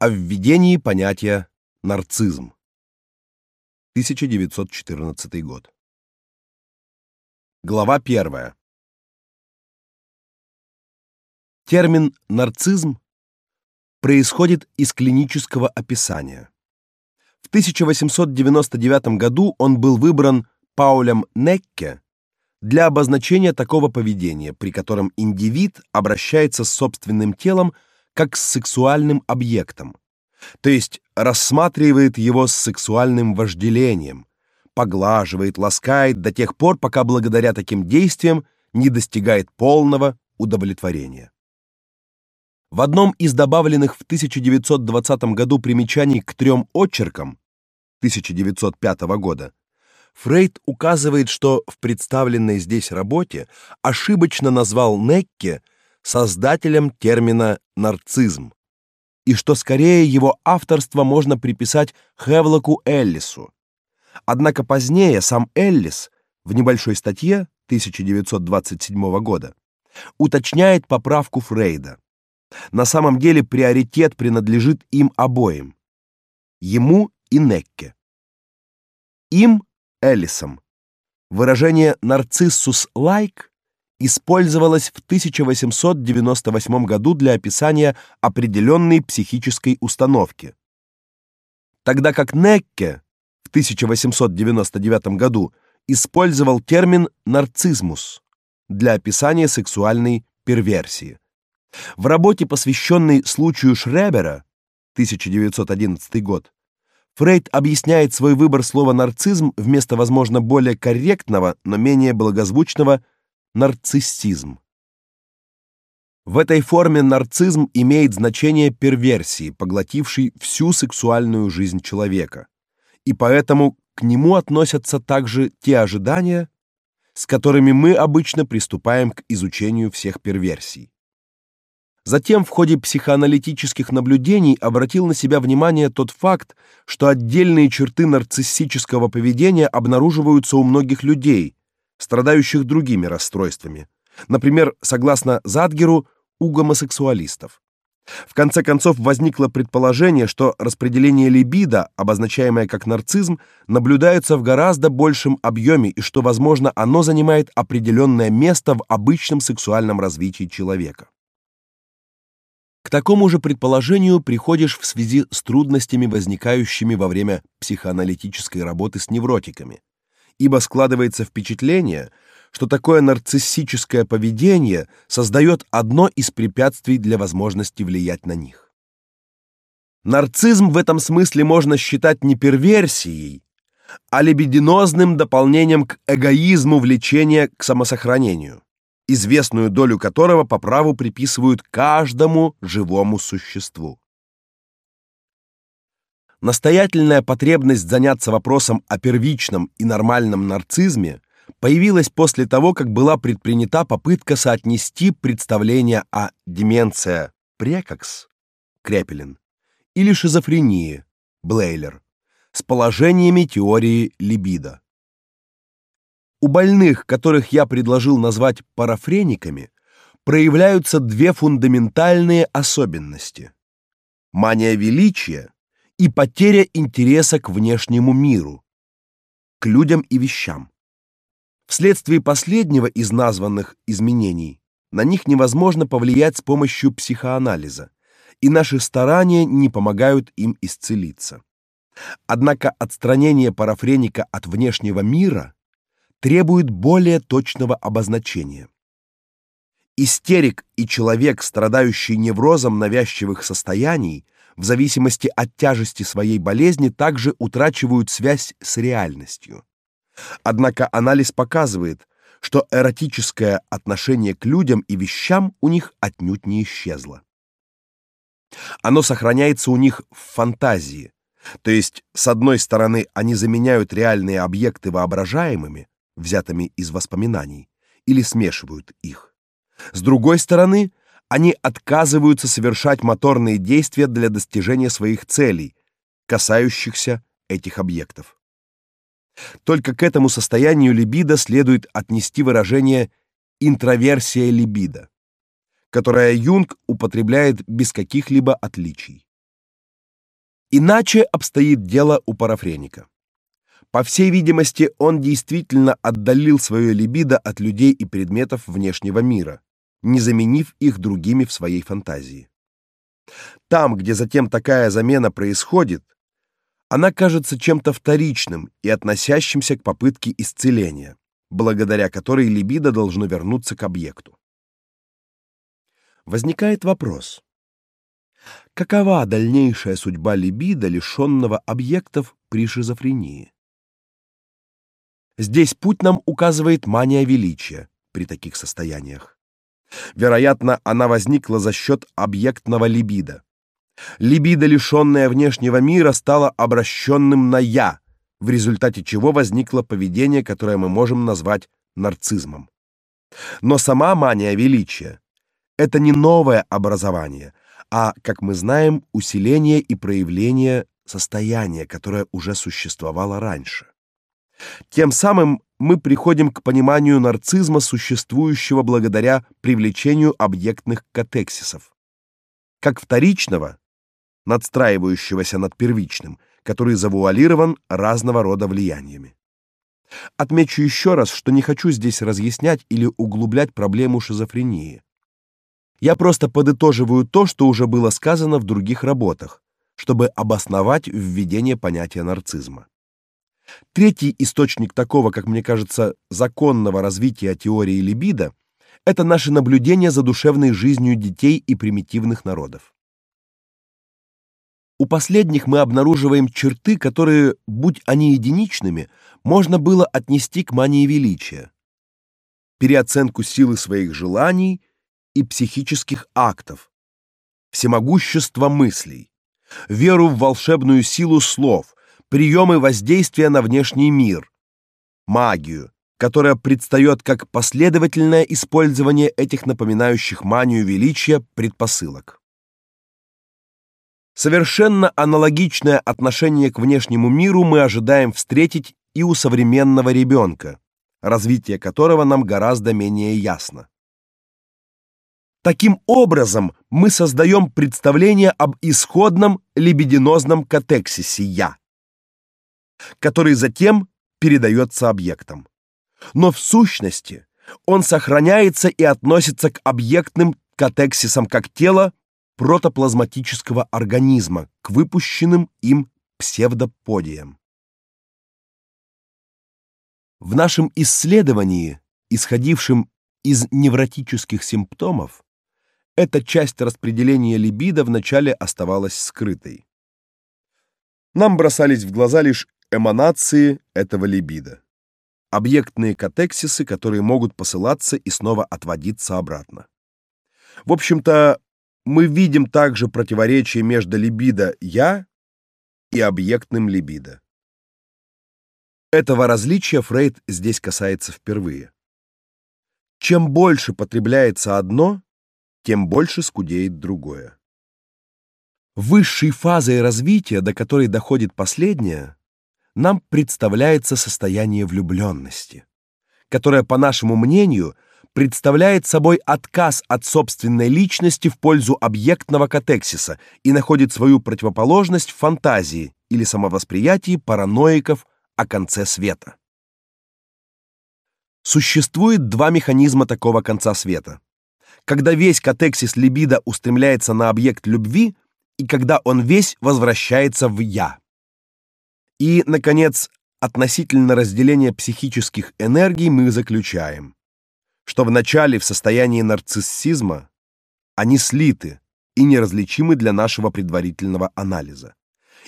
о введении понятия нарцизм. 1914 год. Глава 1. Термин нарцизм происходит из клинического описания. В 1899 году он был выбран Паулем Некке для обозначения такого поведения, при котором индивид обращается с собственным телом как с сексуальным объектом, то есть рассматривает его с сексуальным вожделением, поглаживает, ласкает до тех пор, пока благодаря таким действиям не достигает полного удовлетворения. В одном из добавленных в 1920 году примечаний к трем очеркам 1905 года Фрейд указывает, что в представленной здесь работе ошибочно назвал Некке создателем термина нарцизм, и что скорее его авторство можно приписать Хевлоку Эллису. Однако позднее сам Эллис в небольшой статье 1927 года уточняет поправку Фрейда. На самом деле приоритет принадлежит им обоим. Ему и Некке. Им, Эллисом, выражение «нарциссус лайк» использовалось в 1898 году для описания определенной психической установки. Тогда как Некке в 1899 году использовал термин нарцизмус для описания сексуальной перверсии. В работе, посвященной случаю Шребера, 1911 год, Фрейд объясняет свой выбор слова нарцизм вместо, возможно, более корректного, но менее благозвучного нарциссизм. В этой форме нарцизм имеет значение перверсии, поглотившей всю сексуальную жизнь человека. И поэтому к нему относятся также те ожидания, с которыми мы обычно приступаем к изучению всех перверсий. Затем в ходе психоаналитических наблюдений обратил на себя внимание тот факт, что отдельные черты нарциссического поведения обнаруживаются у многих людей, страдающих другими расстройствами. Например, согласно Задгеру, у гомосексуалистов. В конце концов возникло предположение, что распределение либидо, обозначаемое как нарцизм, наблюдается в гораздо большем объеме и что, возможно, оно занимает определенное место в обычном сексуальном развитии человека. К такому же предположению приходишь в связи с трудностями, возникающими во время психоаналитической работы с невротиками, ибо складывается впечатление, что такое нарциссическое поведение создает одно из препятствий для возможности влиять на них. Нарцизм в этом смысле можно считать не перверсией, а либидинозным дополнением к эгоизму влечения к самосохранению известную долю которого по праву приписывают каждому живому существу. Настоятельная потребность заняться вопросом о первичном и нормальном нарцизме появилась после того, как была предпринята попытка соотнести представление о деменция прекокс Крепелин или шизофрении Блейлер с положениями теории либидо. У больных, которых я предложил назвать парафрениками, проявляются две фундаментальные особенности: мания величия и потеря интереса к внешнему миру, к людям и вещам. Вследствие последнего из названных изменений на них невозможно повлиять с помощью психоанализа, и наши старания не помогают им исцелиться. Однако отстранение парафреника от внешнего мира требует более точного обозначения. Истерик и человек, страдающий неврозом навязчивых состояний, в зависимости от тяжести своей болезни, также утрачивают связь с реальностью. Однако анализ показывает, что эротическое отношение к людям и вещам у них отнюдь не исчезло. Оно сохраняется у них в фантазии. То есть, с одной стороны, они заменяют реальные объекты воображаемыми, взятыми из воспоминаний, или смешивают их. С другой стороны, они отказываются совершать моторные действия для достижения своих целей, касающихся этих объектов. Только к этому состоянию либидо следует отнести выражение интроверсия либидо, которое Юнг употребляет без каких-либо отличий. Иначе обстоит дело у парафреника. По всей видимости, он действительно отдалил свое либидо от людей и предметов внешнего мира, не заменив их другими в своей фантазии. Там, где затем такая замена происходит, она кажется чем-то вторичным и относящимся к попытке исцеления, благодаря которой либидо должно вернуться к объекту. Возникает вопрос: какова дальнейшая судьба либидо, лишенного объектов при шизофрении? Здесь путь нам указывает мания величия при таких состояниях. Вероятно, она возникла за счет объектного либидо. Либидо, лишенное внешнего мира, стало обращенным на я, в результате чего возникло поведение, которое мы можем назвать нарциссом. Но сама мания величия это не новое образование, а, как мы знаем, усиление и проявление состояния, которое уже существовало раньше. Тем самым мы приходим к пониманию нарциссма, существующего благодаря привлечению объектных катексисов, как вторичного, надстраивающегося над первичным, который завуалирован разного рода влияниями. Отмечу еще раз, что не хочу здесь разъяснять или углублять проблему шизофрении. Я просто подытоживаю то, что уже было сказано в других работах, чтобы обосновать введение понятия нарциссма. Третий источник такого, как мне кажется, законного развития теории либидо это наши наблюдения за душевной жизнью детей и примитивных народов. У последних мы обнаруживаем черты, которые, будь они единичными, можно было отнести к мании величия. Переоценку силы своих желаний и психических актов, всемогущество мыслей, веру в волшебную силу слов, приемы воздействия на внешний мир, магию, которая предстает как последовательное использование этих напоминающих манию величия предпосылок. Совершенно аналогичное отношение к внешнему миру мы ожидаем встретить и у современного ребенка, развитие которого нам гораздо менее ясно. Таким образом, мы создаем представление об исходном либидинозном катексисе я, который затем передается объектам. Но в сущности он сохраняется и относится к объектным катексисам как тело протоплазматического организма, к выпущенным им псевдоподиям. В нашем исследовании, исходившем из невротических симптомов, эта часть распределения либидо вначале оставалась скрытой. Нам бросались в глаза лишь эманации этого либидо. Объектные катексисы, которые могут посылаться и снова отводиться обратно. В общем-то, мы видим также противоречие между либидо я и объектным либидо. Этого различия Фрейд здесь касается впервые. Чем больше потребляется одно, тем больше скудеет другое. Высшей фазой развития, до которой доходит последняя, нам представляется состояние влюбленности, которое, по нашему мнению, представляет собой отказ от собственной личности в пользу объектного катексиса и находит свою противоположность в фантазии или самовосприятии параноиков о конце света. Существует два механизма такого конца света. Когда весь катексис либидо устремляется на объект любви и когда он весь возвращается в я. И, наконец, относительно разделения психических энергий мы заключаем, что в начале в состоянии нарциссизма они слиты и неразличимы для нашего предварительного анализа.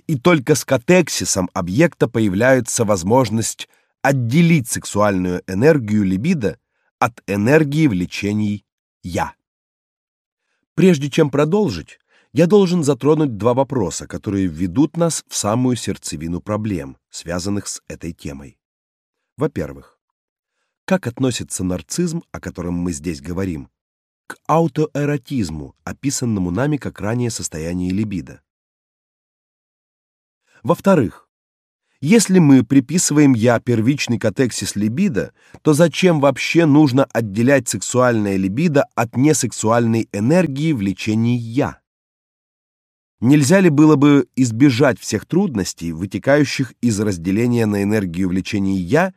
И только с катексисом объекта появляется возможность отделить сексуальную энергию либидо от энергии влечений я. Прежде чем продолжить, я должен затронуть два вопроса, которые введут нас в самую сердцевину проблем, связанных с этой темой. Во-первых, как относится нарциссм, о котором мы здесь говорим, к аутоэротизму, описанному нами как ранее состояние либидо? Во-вторых, если мы приписываем я первичный катексис либидо, то зачем вообще нужно отделять сексуальное либидо от несексуальной энергии влечения я? Нельзя ли было бы избежать всех трудностей, вытекающих из разделения на энергию влечения я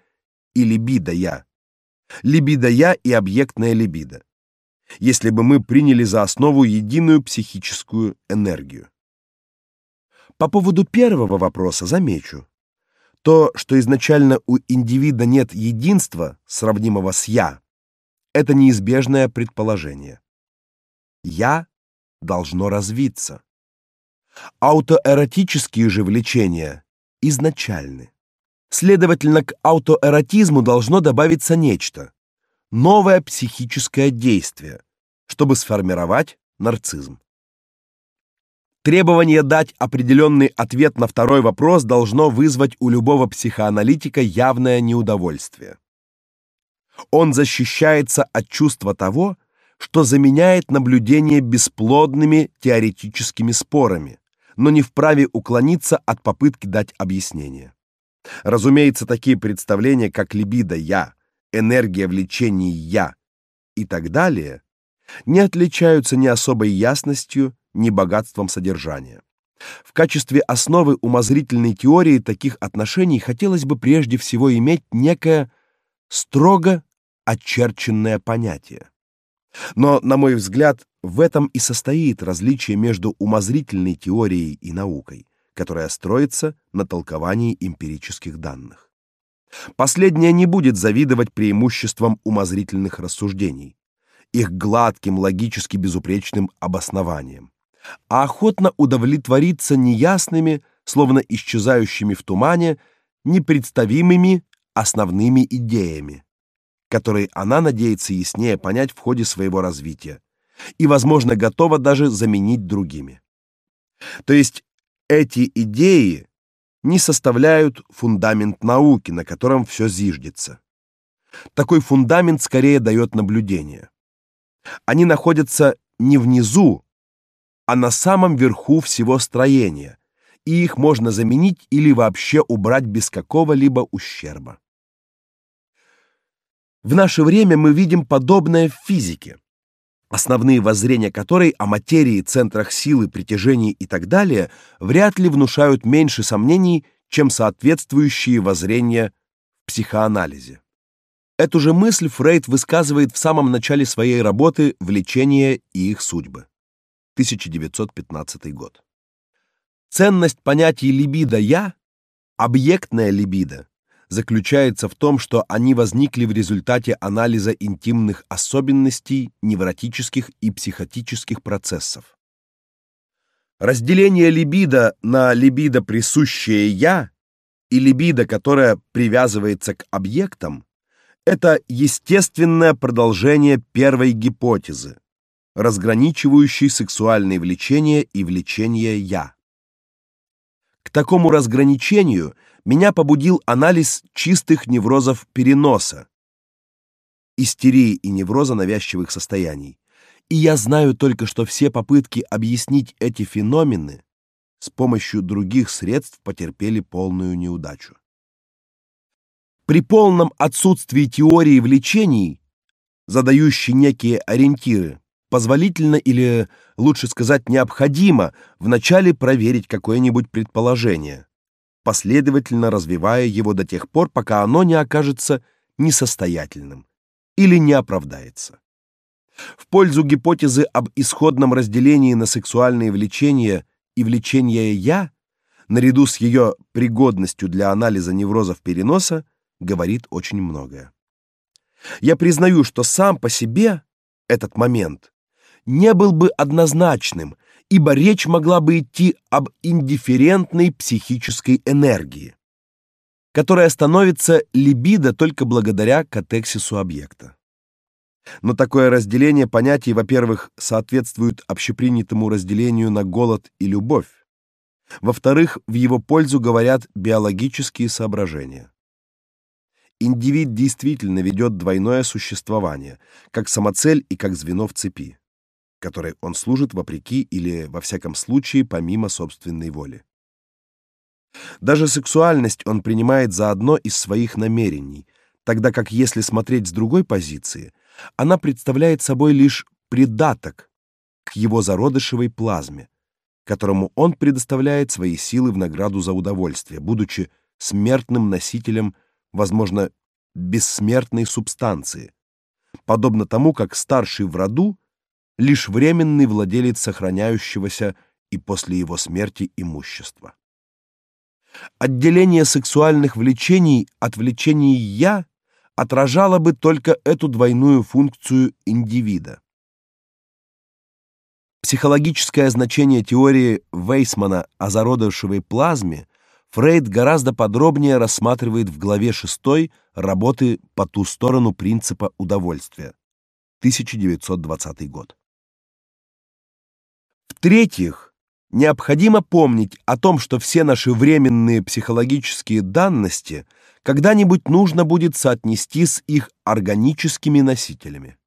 и либидо я? Либидо я и объектная либидо. Если бы мы приняли за основу единую психическую энергию. По поводу первого вопроса замечу, то, что изначально у индивида нет единства, сравнимого с я, это неизбежное предположение. Я должно развиться. Аутоэротические же влечения изначальны. Следовательно, к аутоэротизму должно добавиться нечто новое психическое действие, чтобы сформировать нарциссизм. Требование дать определенный ответ на второй вопрос должно вызвать у любого психоаналитика явное неудовольствие. Он защищается от чувства того, что заменяет наблюдение бесплодными теоретическими спорами, но не вправе уклониться от попытки дать объяснение. Разумеется, такие представления, как либидо я, энергия влечения я и так далее, не отличаются ни особой ясностью, ни богатством содержания. В качестве основы умозрительной теории таких отношений хотелось бы прежде всего иметь некое строго очерченное понятие. Но, на мой взгляд, в этом и состоит различие между умозрительной теорией и наукой, которая строится на толковании эмпирических данных. Последняя не будет завидовать преимуществам умозрительных рассуждений, их гладким, логически безупречным обоснованием а охотно удовлетвориться неясными, словно исчезающими в тумане, непредставимыми основными идеями, которые она надеется яснее понять в ходе своего развития и, возможно, готова даже заменить другими. То есть эти идеи не составляют фундамент науки, на котором все зиждется. Такой фундамент скорее дает наблюдение. Они находятся не внизу, а на самом верху всего строения, и их можно заменить или вообще убрать без какого-либо ущерба. В наше время мы видим подобное в физике, основные воззрения которой о материи, центрах силы, притяжении и так далее вряд ли внушают меньше сомнений, чем соответствующие воззрения в психоанализе. Эту же мысль Фрейд высказывает в самом начале своей работы «Влечение и их судьбы». 1915 год. Ценность понятий либидо я, объектная либидо, заключается в том, что они возникли в результате анализа интимных особенностей невротических и психотических процессов. Разделение либидо на либидо присущее я и либидо, которое привязывается к объектам, это естественное продолжение первой гипотезы разграничивающий сексуальные влечения и влечение я. К такому разграничению меня побудил анализ чистых неврозов переноса, истерии и невроза навязчивых состояний. И я знаю только, что все попытки объяснить эти феномены с помощью других средств потерпели полную неудачу. При полном отсутствии теории влечений, задающей некие ориентиры, позволительно или, лучше сказать, необходимо вначале проверить какое-нибудь предположение, последовательно развивая его до тех пор, пока оно не окажется несостоятельным или не оправдается. В пользу гипотезы об исходном разделении на сексуальные влечения и влечение я, наряду с ее пригодностью для анализа неврозов переноса, говорит очень многое. Я признаю, что сам по себе этот момент не был бы однозначным, ибо речь могла бы идти об индифферентной психической энергии, которая становится либидо только благодаря катексису объекта. Но такое разделение понятий, во-первых, соответствует общепринятому разделению на голод и любовь. Во-вторых, в его пользу говорят биологические соображения. Индивид действительно ведет двойное существование, как самоцель и как звено в цепи которой он служит вопреки или во всяком случае помимо собственной воли. Даже сексуальность он принимает за одно из своих намерений, тогда как если смотреть с другой позиции, она представляет собой лишь придаток к его зародышевой плазме, которому он предоставляет свои силы в награду за удовольствие, будучи смертным носителем, возможно, бессмертной субстанции, подобно тому, как старший в роду лишь временный владелец сохраняющегося и после его смерти имущества. Отделение сексуальных влечений от влечений я отражало бы только эту двойную функцию индивида. Психологическое значение теории Вейсмана о зародышевой плазме Фрейд гораздо подробнее рассматривает в главе 6 работы «По ту сторону принципа удовольствия» 1920 год. В-третьих, необходимо помнить о том, что все наши временные психологические данности когда-нибудь нужно будет соотнести с их органическими носителями.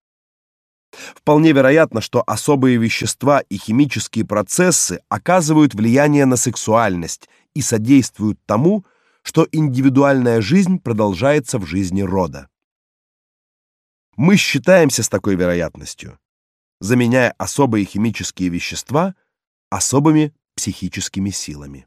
Вполне вероятно, что особые вещества и химические процессы оказывают влияние на сексуальность и содействуют тому, что индивидуальная жизнь продолжается в жизни рода. Мы считаемся с такой вероятностью, заменяя особые химические вещества особыми психическими силами.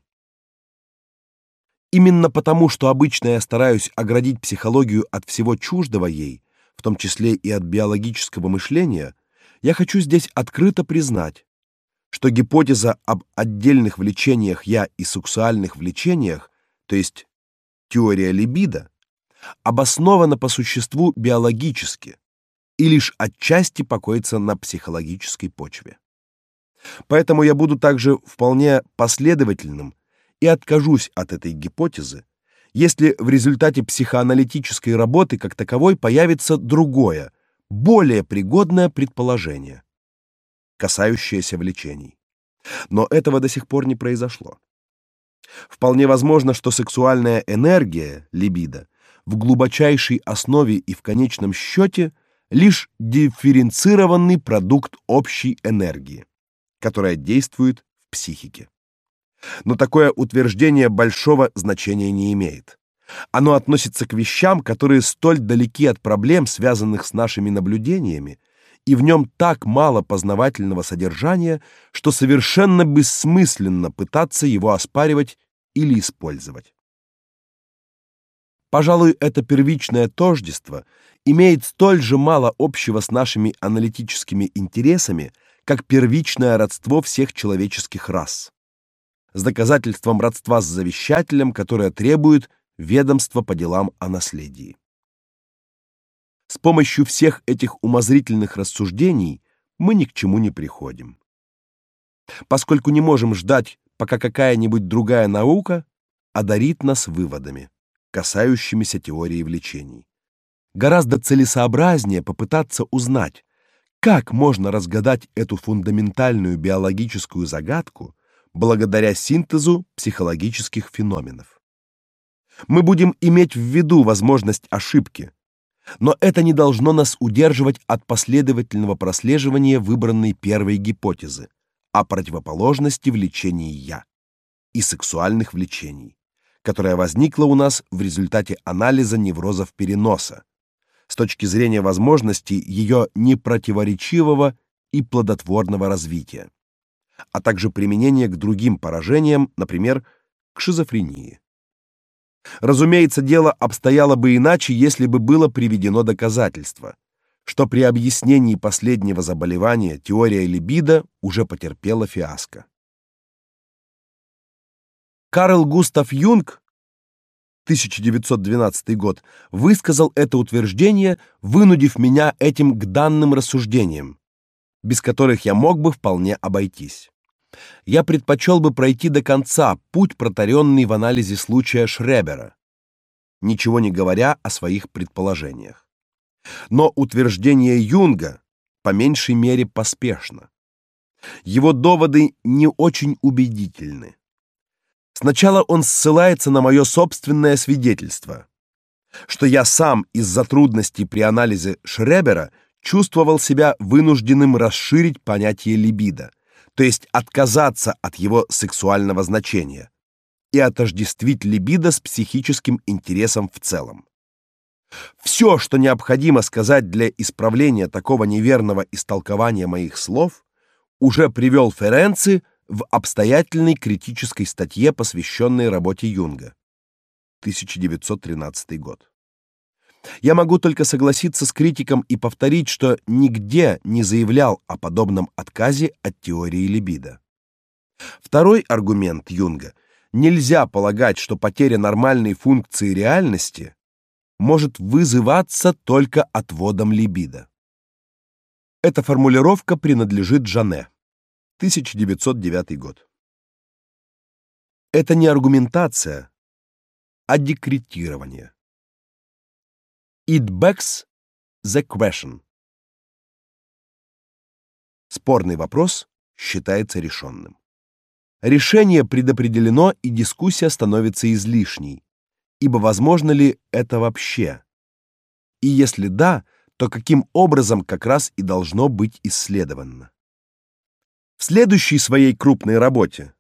Именно потому, что обычно я стараюсь оградить психологию от всего чуждого ей, в том числе и от биологического мышления, я хочу здесь открыто признать, что гипотеза об отдельных влечениях я и сексуальных влечениях, то есть теория либидо, обоснована по существу биологически и лишь отчасти покоится на психологической почве. Поэтому я буду также вполне последовательным и откажусь от этой гипотезы, если в результате психоаналитической работы как таковой появится другое, более пригодное предположение, касающееся влечений. Но этого до сих пор не произошло. Вполне возможно, что сексуальная энергия, либидо, в глубочайшей основе и в конечном счете лишь дифференцированный продукт общей энергии, которая действует в психике. Но такое утверждение большого значения не имеет. Оно относится к вещам, которые столь далеки от проблем, связанных с нашими наблюдениями, и в нем так мало познавательного содержания, что совершенно бессмысленно пытаться его оспаривать или использовать. Пожалуй, это первичное тождество имеет столь же мало общего с нашими аналитическими интересами, как первичное родство всех человеческих рас с доказательством родства с завещателем, которое требует ведомства по делам о наследии. С помощью всех этих умозрительных рассуждений мы ни к чему не приходим. Поскольку не можем ждать, пока какая-нибудь другая наука одарит нас выводами, касающимися теории влечений. Гораздо целесообразнее попытаться узнать, как можно разгадать эту фундаментальную биологическую загадку, благодаря синтезу психологических феноменов. Мы будем иметь в виду возможность ошибки, но это не должно нас удерживать от последовательного прослеживания выбранной первой гипотезы о противоположности влечений я и сексуальных влечений, которая возникла у нас в результате анализа неврозов переноса с точки зрения возможности ее непротиворечивого и плодотворного развития а также применение к другим поражениям, например, к шизофрении. Разумеется, дело обстояло бы иначе, если бы было приведено доказательство, что при объяснении последнего заболевания теория либидо уже потерпела фиаско. Карл Густав Юнг 1912 год высказал это утверждение, вынудив меня этим к данным рассуждениям, без которых я мог бы вполне обойтись я предпочел бы пройти до конца путь, протаренный в анализе случая Шребера, ничего не говоря о своих предположениях. Но утверждение Юнга по меньшей мере поспешно. Его доводы не очень убедительны. Сначала он ссылается на мое собственное свидетельство, что я сам из-за трудностей при анализе Шребера чувствовал себя вынужденным расширить понятие либидо то есть отказаться от его сексуального значения и отождествить либидо с психическим интересом в целом. Все, что необходимо сказать для исправления такого неверного истолкования моих слов, уже привел Ференци в обстоятельной критической статье, посвященной работе Юнга. 1913 год. Я могу только согласиться с критиком и повторить, что нигде не заявлял о подобном отказе от теории либидо. Второй аргумент Юнга нельзя полагать, что потеря нормальной функции реальности может вызываться только отводом либидо. Эта формулировка принадлежит Жане. 1909 год. Это не аргументация, а декретирование. It begs the question. Спорный вопрос считается решенным. Решение предопределено, и дискуссия становится излишней. Ибо возможно ли это вообще? И если да, то каким образом как раз и должно быть исследовано? В следующей своей крупной работе,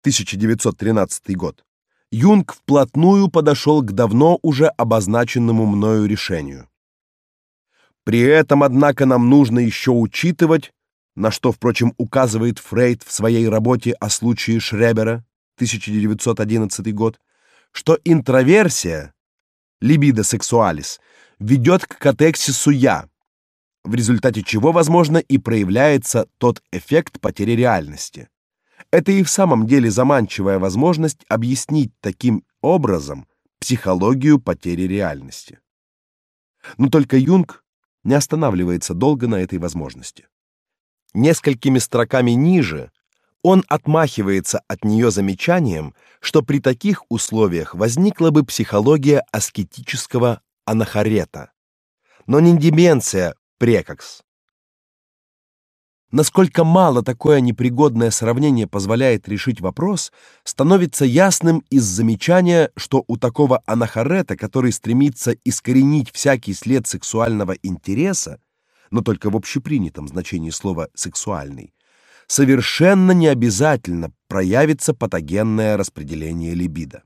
1913 год, Юнг вплотную подошел к давно уже обозначенному мною решению. При этом, однако, нам нужно еще учитывать, на что, впрочем, указывает Фрейд в своей работе о случае Шребера, 1911 год, что интроверсия, либидо сексуалис, ведет к катексису «я», в результате чего, возможно, и проявляется тот эффект потери реальности. Это и в самом деле заманчивая возможность объяснить таким образом психологию потери реальности. Но только Юнг не останавливается долго на этой возможности. Несколькими строками ниже он отмахивается от нее замечанием, что при таких условиях возникла бы психология аскетического анахарета, но не деменция прекокс. Насколько мало такое непригодное сравнение позволяет решить вопрос, становится ясным из замечания, что у такого анахарета, который стремится искоренить всякий след сексуального интереса, но только в общепринятом значении слова сексуальный, совершенно не обязательно проявится патогенное распределение либидо.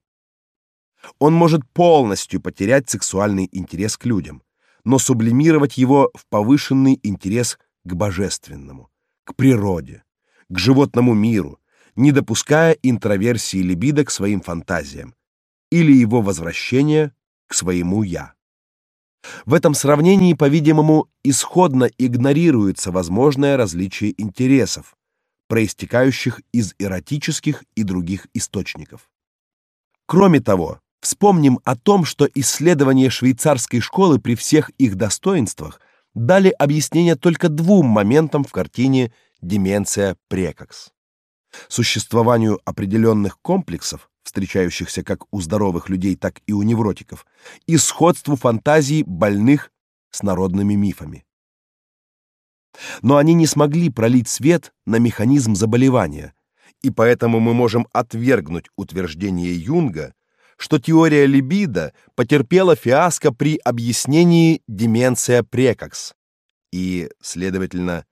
Он может полностью потерять сексуальный интерес к людям, но сублимировать его в повышенный интерес к божественному к природе, к животному миру, не допуская интроверсии либидо к своим фантазиям или его возвращения к своему я. В этом сравнении, по-видимому, исходно игнорируется возможное различие интересов, проистекающих из эротических и других источников. Кроме того, вспомним о том, что исследования швейцарской школы при всех их достоинствах дали объяснение только двум моментам в картине деменция прекокс. Существованию определенных комплексов, встречающихся как у здоровых людей, так и у невротиков, и сходству фантазий больных с народными мифами. Но они не смогли пролить свет на механизм заболевания, и поэтому мы можем отвергнуть утверждение Юнга, что теория либидо потерпела фиаско при объяснении деменция прекокс и, следовательно,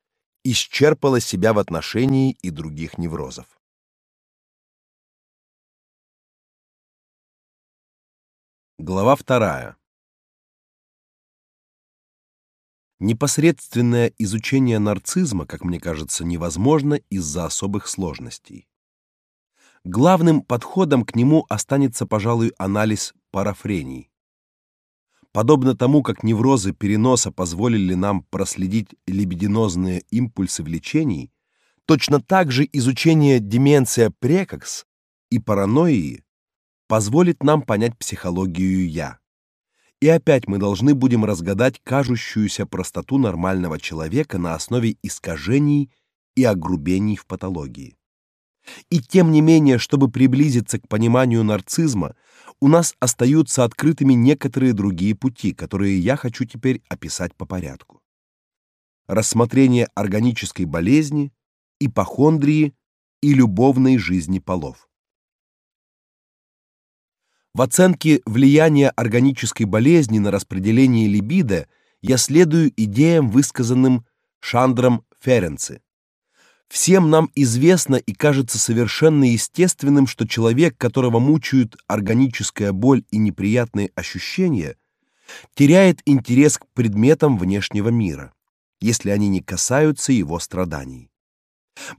исчерпала себя в отношении и других неврозов. Глава вторая. Непосредственное изучение нарциссизма, как мне кажется, невозможно из-за особых сложностей. Главным подходом к нему останется, пожалуй, анализ парафрений. Подобно тому, как неврозы переноса позволили нам проследить либидинозные импульсы влечений, точно так же изучение деменция прекокс и паранойи позволит нам понять психологию я. И опять мы должны будем разгадать кажущуюся простоту нормального человека на основе искажений и огрубений в патологии. И тем не менее, чтобы приблизиться к пониманию нарциссизма, у нас остаются открытыми некоторые другие пути, которые я хочу теперь описать по порядку. Рассмотрение органической болезни, ипохондрии и любовной жизни полов. В оценке влияния органической болезни на распределение либидо я следую идеям, высказанным Шандром Ференци. Всем нам известно и кажется совершенно естественным, что человек, которого мучают органическая боль и неприятные ощущения, теряет интерес к предметам внешнего мира, если они не касаются его страданий.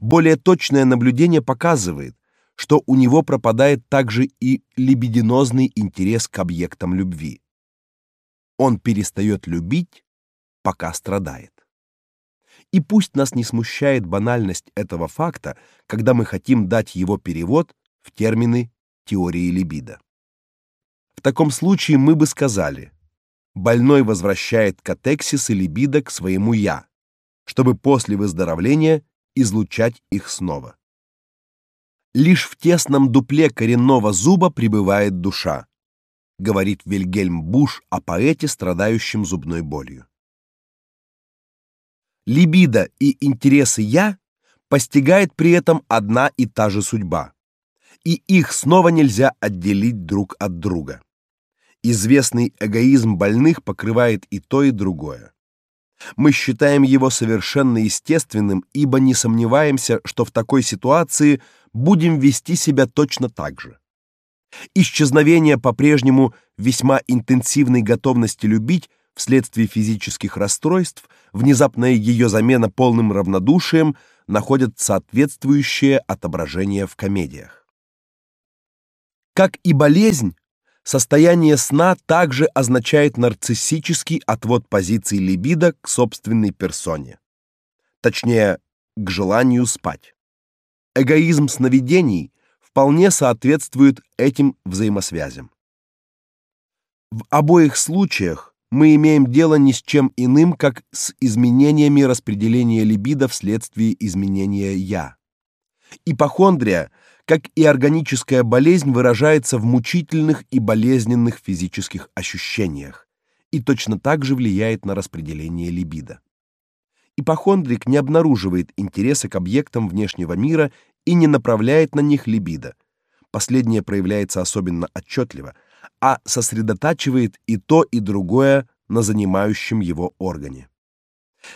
Более точное наблюдение показывает, что у него пропадает также и либидинозный интерес к объектам любви. Он перестает любить, пока страдает. И пусть нас не смущает банальность этого факта, когда мы хотим дать его перевод в термины теории либидо. В таком случае мы бы сказали: больной возвращает катексис и либидо к своему я, чтобы после выздоровления излучать их снова. Лишь в тесном дупле коренного зуба пребывает душа, говорит Вильгельм Буш о поэте, страдающем зубной болью. Либидо и интересы я постигает при этом одна и та же судьба, и их снова нельзя отделить друг от друга. Известный эгоизм больных покрывает и то, и другое. Мы считаем его совершенно естественным, ибо не сомневаемся, что в такой ситуации будем вести себя точно так же. Исчезновение по-прежнему весьма интенсивной готовности любить вследствие физических расстройств, внезапная ее замена полным равнодушием находят соответствующее отображение в комедиях. Как и болезнь, Состояние сна также означает нарциссический отвод позиции либидо к собственной персоне. Точнее, к желанию спать. Эгоизм сновидений вполне соответствует этим взаимосвязям. В обоих случаях мы имеем дело ни с чем иным, как с изменениями распределения либидо вследствие изменения я. Ипохондрия – как и органическая болезнь выражается в мучительных и болезненных физических ощущениях и точно так же влияет на распределение либидо. Ипохондрик не обнаруживает интереса к объектам внешнего мира и не направляет на них либидо. Последнее проявляется особенно отчетливо, а сосредотачивает и то, и другое на занимающем его органе.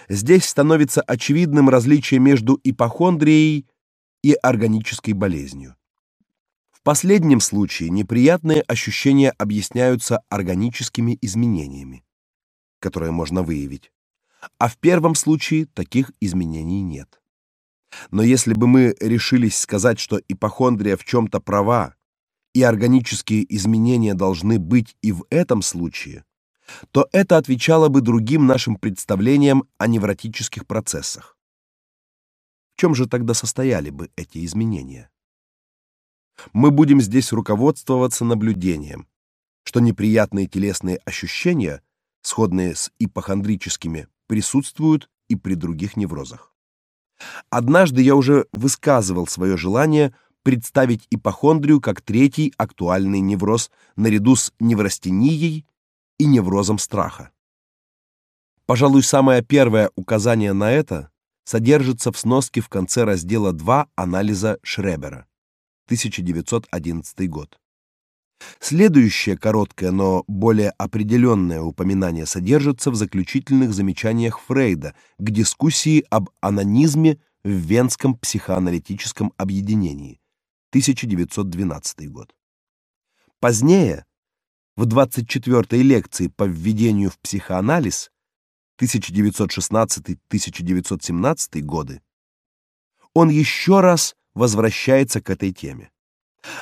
Здесь становится очевидным различие между ипохондрией и органической болезнью. В последнем случае неприятные ощущения объясняются органическими изменениями, которые можно выявить, а в первом случае таких изменений нет. Но если бы мы решились сказать, что ипохондрия в чем то права, и органические изменения должны быть и в этом случае, то это отвечало бы другим нашим представлениям о невротических процессах чем же тогда состояли бы эти изменения? Мы будем здесь руководствоваться наблюдением, что неприятные телесные ощущения, сходные с ипохондрическими, присутствуют и при других неврозах. Однажды я уже высказывал свое желание представить ипохондрию как третий актуальный невроз наряду с неврастенией и неврозом страха. Пожалуй, самое первое указание на это содержится в сноске в конце раздела 2 анализа Шребера, 1911 год. Следующее короткое, но более определенное упоминание содержится в заключительных замечаниях Фрейда к дискуссии об анонизме в Венском психоаналитическом объединении, 1912 год. Позднее, в 24-й лекции по введению в психоанализ, 1916-1917 годы, он еще раз возвращается к этой теме.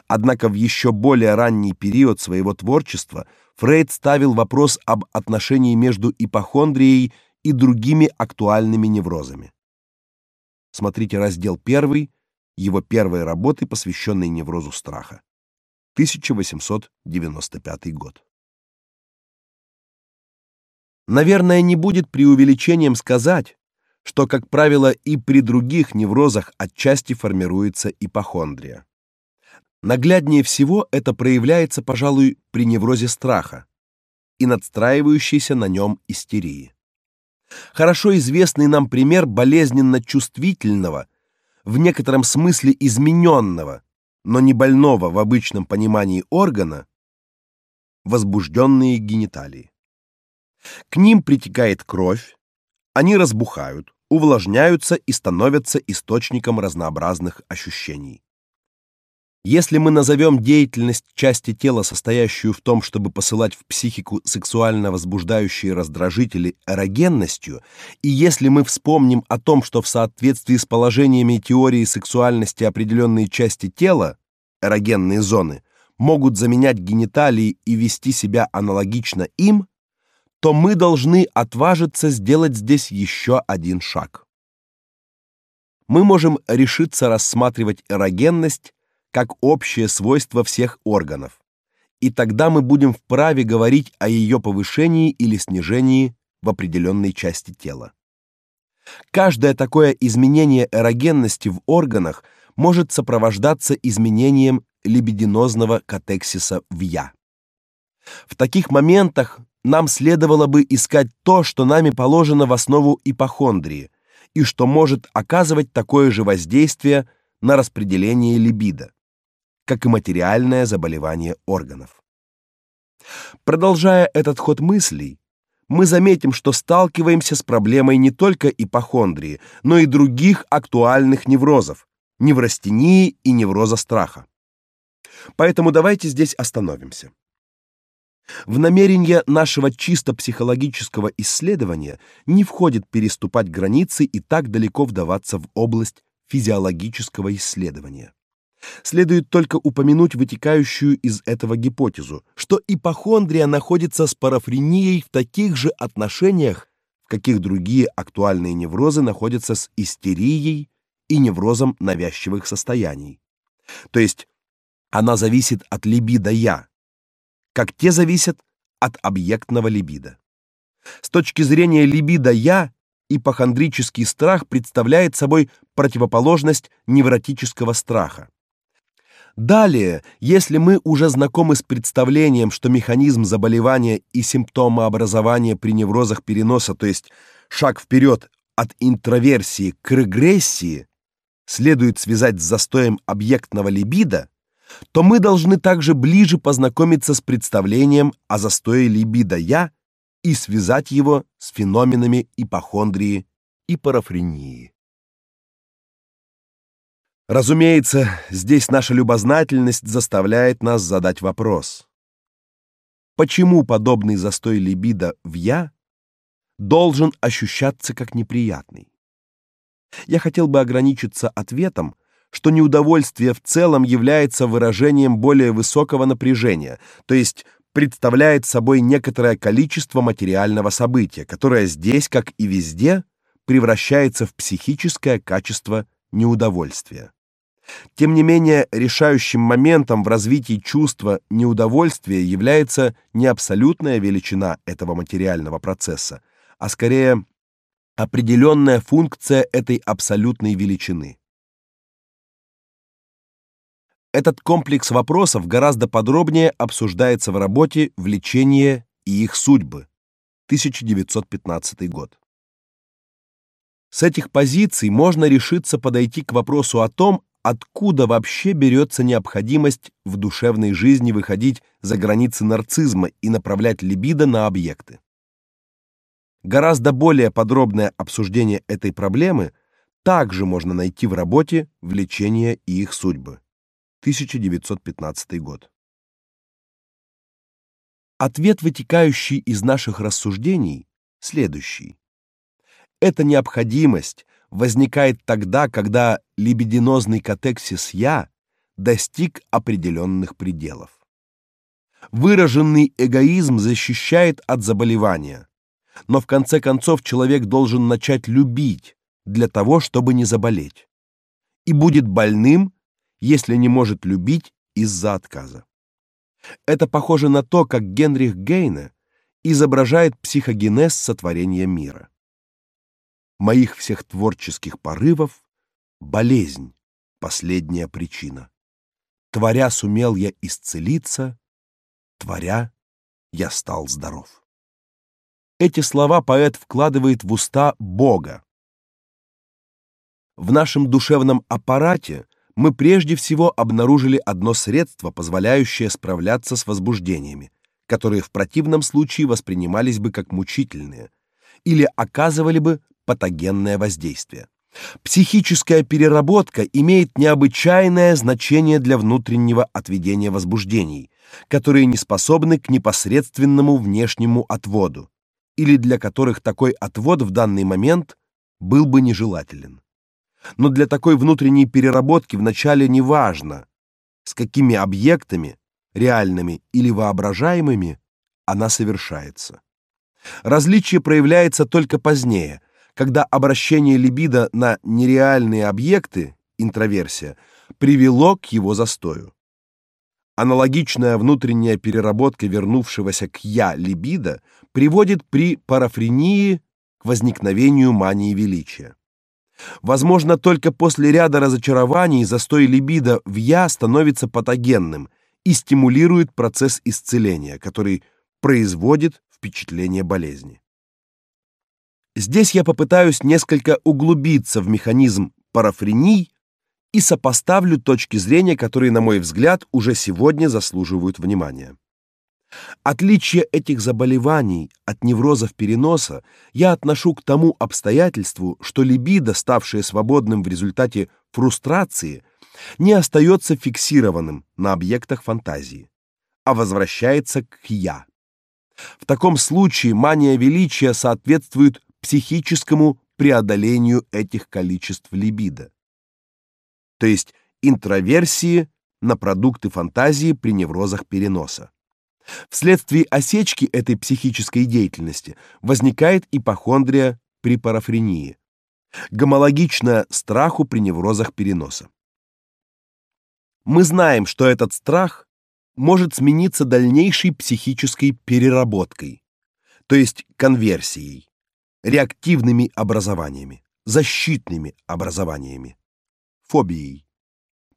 Однако в еще более ранний период своего творчества Фрейд ставил вопрос об отношении между ипохондрией и другими актуальными неврозами. Смотрите раздел 1 его первой работы, посвященной неврозу страха. 1895 год. Наверное, не будет преувеличением сказать, что, как правило, и при других неврозах отчасти формируется ипохондрия. Нагляднее всего это проявляется, пожалуй, при неврозе страха и надстраивающейся на нем истерии. Хорошо известный нам пример болезненно чувствительного, в некотором смысле измененного, но не больного в обычном понимании органа возбужденные гениталии. К ним притекает кровь, они разбухают, увлажняются и становятся источником разнообразных ощущений. Если мы назовем деятельность части тела, состоящую в том, чтобы посылать в психику сексуально возбуждающие раздражители, эрогенностью, и если мы вспомним о том, что в соответствии с положениями теории сексуальности определенные части тела, эрогенные зоны, могут заменять гениталии и вести себя аналогично им, то мы должны отважиться сделать здесь еще один шаг. Мы можем решиться рассматривать эрогенность как общее свойство всех органов. И тогда мы будем вправе говорить о ее повышении или снижении в определенной части тела. Каждое такое изменение эрогенности в органах может сопровождаться изменением либидинозного катексиса в я. В таких моментах нам следовало бы искать то, что нами положено в основу ипохондрии и что может оказывать такое же воздействие на распределение либидо как и материальное заболевание органов. Продолжая этот ход мыслей, мы заметим, что сталкиваемся с проблемой не только ипохондрии, но и других актуальных неврозов, неврастении и невроза страха. Поэтому давайте здесь остановимся. В намерение нашего чисто психологического исследования не входит переступать границы и так далеко вдаваться в область физиологического исследования. Следует только упомянуть вытекающую из этого гипотезу, что ипохондрия находится с парафренией в таких же отношениях, в каких другие актуальные неврозы находятся с истерией и неврозом навязчивых состояний. То есть она зависит от либидо я, как те зависят от объектного либидо. С точки зрения либидо я, ипохондрический страх представляет собой противоположность невротического страха. Далее, если мы уже знакомы с представлением, что механизм заболевания и симптомообразования при неврозах переноса, то есть шаг вперед от интроверсии к регрессии, следует связать с застоем объектного либидо, то мы должны также ближе познакомиться с представлением о застое либидо я и связать его с феноменами ипохондрии и парафрении. Разумеется, здесь наша любознательность заставляет нас задать вопрос. Почему подобный застой либидо в «я» должен ощущаться как неприятный? Я хотел бы ограничиться ответом, что неудовольствие в целом является выражением более высокого напряжения, то есть представляет собой некоторое количество материального события, которое здесь, как и везде, превращается в психическое качество неудовольствия. Тем не менее, решающим моментом в развитии чувства неудовольствия является не абсолютная величина этого материального процесса, а скорее определенная функция этой абсолютной величины. Этот комплекс вопросов гораздо подробнее обсуждается в работе Влечение и их судьбы. 1915 год. С этих позиций можно решиться подойти к вопросу о том, откуда вообще берется необходимость в душевной жизни выходить за границы нарциссизма и направлять либидо на объекты. Гораздо более подробное обсуждение этой проблемы также можно найти в работе Влечение и их судьбы. 1915 год. Ответ, вытекающий из наших рассуждений, следующий. Эта необходимость возникает тогда, когда либидинозный катексис я достиг определенных пределов. Выраженный эгоизм защищает от заболевания, но в конце концов человек должен начать любить для того, чтобы не заболеть. И будет больным, если не может любить из-за отказа. Это похоже на то, как Генрих Гейне изображает психогенез сотворения мира моих всех творческих порывов болезнь последняя причина. Творя сумел я исцелиться, творя я стал здоров. Эти слова поэт вкладывает в уста Бога. В нашем душевном аппарате мы прежде всего обнаружили одно средство, позволяющее справляться с возбуждениями, которые в противном случае воспринимались бы как мучительные или оказывали бы патогенное воздействие. Психическая переработка имеет необычайное значение для внутреннего отведения возбуждений, которые не способны к непосредственному внешнему отводу, или для которых такой отвод в данный момент был бы нежелателен. Но для такой внутренней переработки вначале не важно, с какими объектами, реальными или воображаемыми, она совершается. Различие проявляется только позднее, когда обращение либидо на нереальные объекты, интроверсия, привело к его застою. Аналогичная внутренняя переработка вернувшегося к я либидо приводит при парафрении к возникновению мании величия. Возможно, только после ряда разочарований застой либидо в я становится патогенным и стимулирует процесс исцеления, который производит впечатление болезни. Здесь я попытаюсь несколько углубиться в механизм парафрений и сопоставлю точки зрения, которые, на мой взгляд, уже сегодня заслуживают внимания. Отличие этих заболеваний от неврозов переноса я отношу к тому обстоятельству, что либидо, ставшее свободным в результате фрустрации, не остается фиксированным на объектах фантазии, а возвращается к я. В таком случае мания величия соответствует психическому преодолению этих количеств либидо, то есть интроверсии на продукты фантазии при неврозах переноса. Вследствие осечки этой психической деятельности возникает ипохондрия при парафрении, гомологичная страху при неврозах переноса. Мы знаем, что этот страх может смениться дальнейшей психической переработкой, то есть конверсией, реактивными образованиями, защитными образованиями, фобией.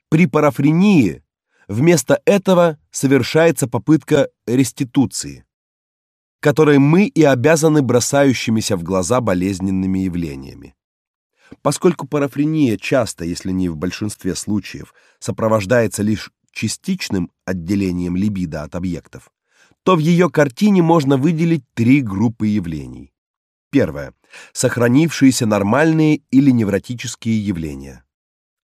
При парафрении вместо этого совершается попытка реституции, которой мы и обязаны бросающимися в глаза болезненными явлениями. Поскольку парафрения часто, если не в большинстве случаев, сопровождается лишь частичным отделением либидо от объектов, то в ее картине можно выделить три группы явлений. Первое сохранившиеся нормальные или невротические явления,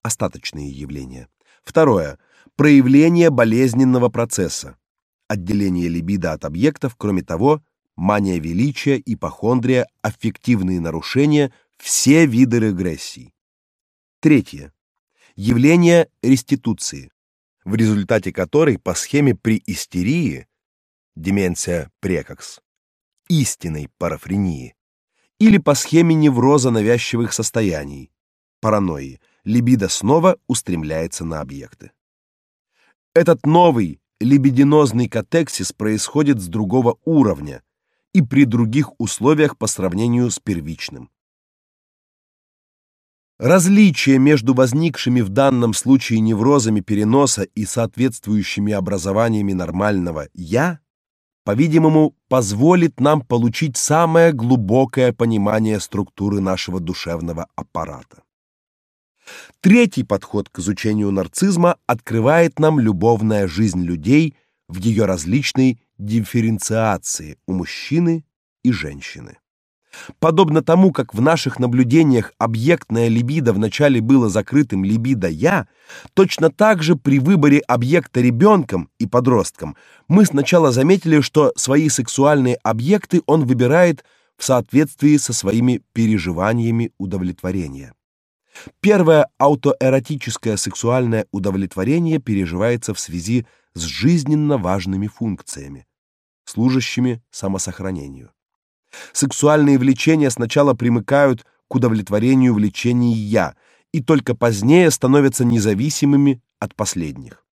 остаточные явления. Второе проявление болезненного процесса, отделение либидо от объектов, кроме того, мания величия, ипохондрия, аффективные нарушения, все виды регрессий. Третье. Явление реституции, в результате которой по схеме при истерии деменция прекокс, истинной парафрении, или по схеме невроза навязчивых состояний, паранойи, либидо снова устремляется на объекты. Этот новый либидинозный катексис происходит с другого уровня и при других условиях по сравнению с первичным. Различие между возникшими в данном случае неврозами переноса и соответствующими образованиями нормального я, по-видимому, позволит нам получить самое глубокое понимание структуры нашего душевного аппарата. Третий подход к изучению нарциссизма открывает нам любовная жизнь людей в ее различной дифференциации у мужчины и женщины. Подобно тому, как в наших наблюдениях объектная либидо вначале было закрытым либидо я, точно так же при выборе объекта ребенком и подростком мы сначала заметили, что свои сексуальные объекты он выбирает в соответствии со своими переживаниями удовлетворения. Первое аутоэротическое сексуальное удовлетворение переживается в связи с жизненно важными функциями, служащими самосохранению. Сексуальные влечения сначала примыкают к удовлетворению влечений я и только позднее становятся независимыми от последних.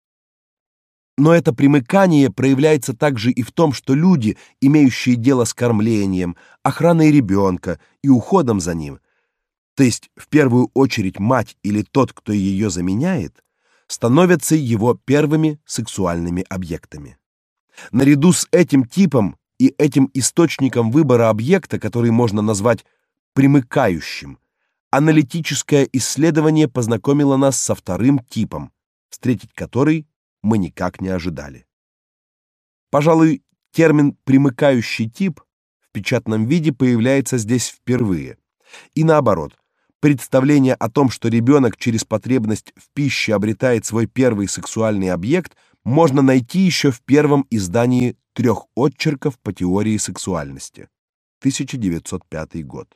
Но это примыкание проявляется также и в том, что люди, имеющие дело с кормлением, охраной ребенка и уходом за ним, то есть в первую очередь мать или тот, кто ее заменяет, становятся его первыми сексуальными объектами. Наряду с этим типом и этим источником выбора объекта, который можно назвать примыкающим, аналитическое исследование познакомило нас со вторым типом, встретить который мы никак не ожидали. Пожалуй, термин примыкающий тип в печатном виде появляется здесь впервые. И наоборот, представление о том, что ребенок через потребность в пище обретает свой первый сексуальный объект, можно найти еще в первом издании трех отчерков по теории сексуальности. 1905 год.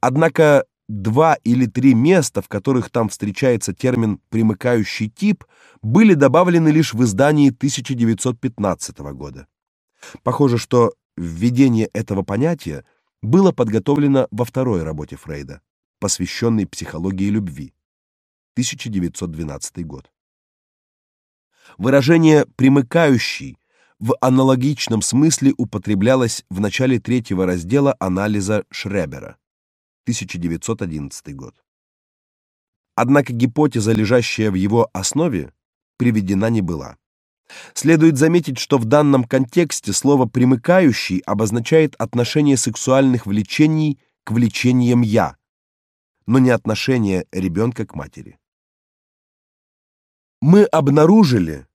Однако два или три места, в которых там встречается термин примыкающий тип, были добавлены лишь в издании 1915 года. Похоже, что введение этого понятия было подготовлено во второй работе Фрейда, посвященной психологии любви. 1912 год. Выражение примыкающий в аналогичном смысле употреблялось в начале третьего раздела анализа Шребера. 1911 год. Однако гипотеза, лежащая в его основе, приведена не была. Следует заметить, что в данном контексте слово примыкающий обозначает отношение сексуальных влечений к влечениям я, но не отношение ребенка к матери. Мы обнаружили,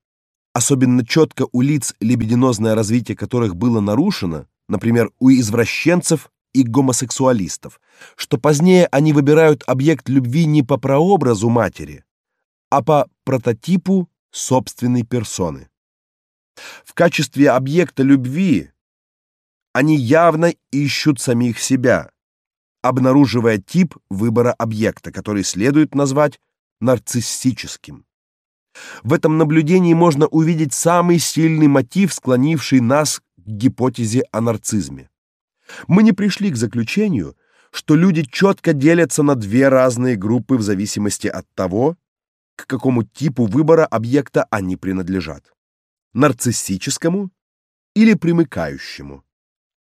особенно четко у лиц, либидинозное развитие которых было нарушено, например, у извращенцев и гомосексуалистов, что позднее они выбирают объект любви не по прообразу матери, а по прототипу собственной персоны. В качестве объекта любви они явно ищут самих себя, обнаруживая тип выбора объекта, который следует назвать нарциссическим. В этом наблюдении можно увидеть самый сильный мотив, склонивший нас к гипотезе о нарцизме. Мы не пришли к заключению, что люди четко делятся на две разные группы в зависимости от того, к какому типу выбора объекта они принадлежат: нарциссическому или примыкающему.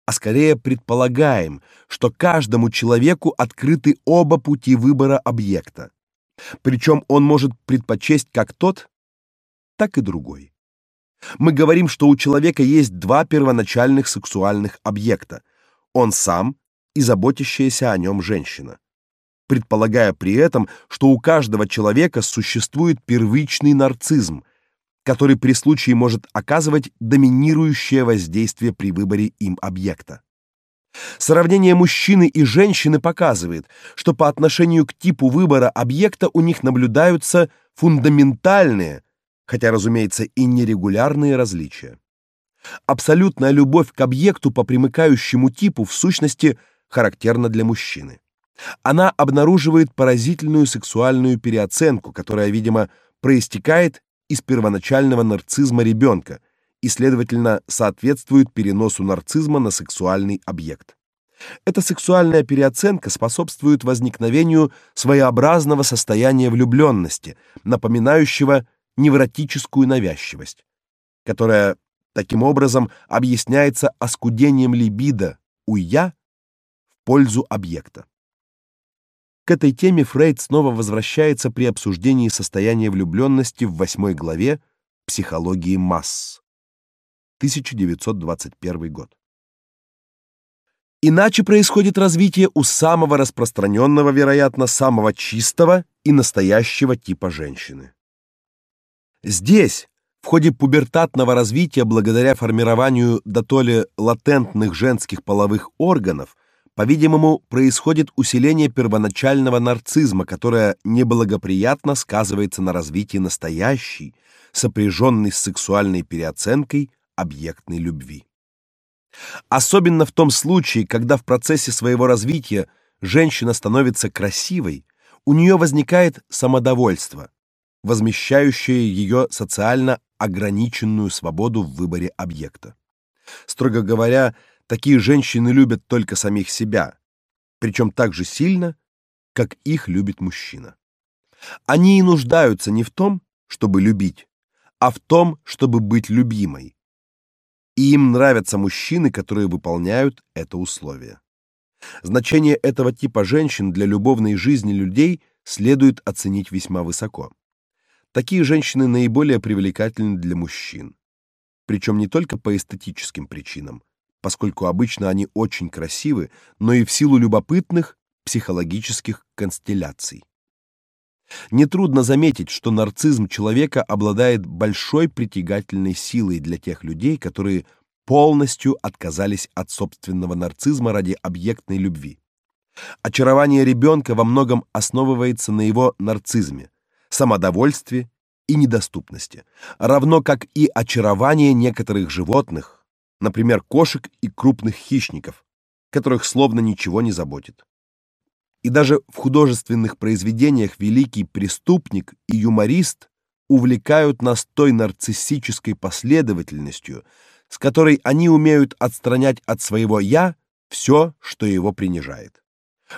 А скорее предполагаем, что каждому человеку открыты оба пути выбора объекта. Причем он может предпочесть как тот, так и другой. Мы говорим, что у человека есть два первоначальных сексуальных объекта: он сам и заботящаяся о нем женщина предполагая при этом, что у каждого человека существует первичный нарцизм, который при случае может оказывать доминирующее воздействие при выборе им объекта. Сравнение мужчины и женщины показывает, что по отношению к типу выбора объекта у них наблюдаются фундаментальные, хотя, разумеется, и нерегулярные различия. Абсолютная любовь к объекту по примыкающему типу в сущности характерна для мужчины. Она обнаруживает поразительную сексуальную переоценку, которая, видимо, проистекает из первоначального нарцизма ребенка и, следовательно, соответствует переносу нарцизма на сексуальный объект. Эта сексуальная переоценка способствует возникновению своеобразного состояния влюбленности, напоминающего невротическую навязчивость, которая таким образом объясняется оскудением либидо у я в пользу объекта. К этой теме Фрейд снова возвращается при обсуждении состояния влюбленности в восьмой главе Психологии масс. 1921 год. Иначе происходит развитие у самого распространенного, вероятно, самого чистого и настоящего типа женщины. Здесь, в ходе пубертатного развития благодаря формированию дотоле латентных женских половых органов, по-видимому, происходит усиление первоначального нарцизма, которое неблагоприятно сказывается на развитии настоящей, сопряженной с сексуальной переоценкой объектной любви. Особенно в том случае, когда в процессе своего развития женщина становится красивой, у нее возникает самодовольство, возмещающее ее социально ограниченную свободу в выборе объекта. Строго говоря, Такие женщины любят только самих себя, причем так же сильно, как их любит мужчина. Они и нуждаются не в том, чтобы любить, а в том, чтобы быть любимой. И им нравятся мужчины, которые выполняют это условие. Значение этого типа женщин для любовной жизни людей следует оценить весьма высоко. Такие женщины наиболее привлекательны для мужчин, причем не только по эстетическим причинам, поскольку обычно они очень красивы, но и в силу любопытных психологических констелляций. Нетрудно заметить, что нарцизм человека обладает большой притягательной силой для тех людей, которые полностью отказались от собственного нарцизма ради объектной любви. Очарование ребенка во многом основывается на его нарцизме, самодовольстве и недоступности, равно как и очарование некоторых животных, например, кошек и крупных хищников, которых словно ничего не заботит. И даже в художественных произведениях великий преступник и юморист увлекают нас той нарциссической последовательностью, с которой они умеют отстранять от своего я все, что его принижает.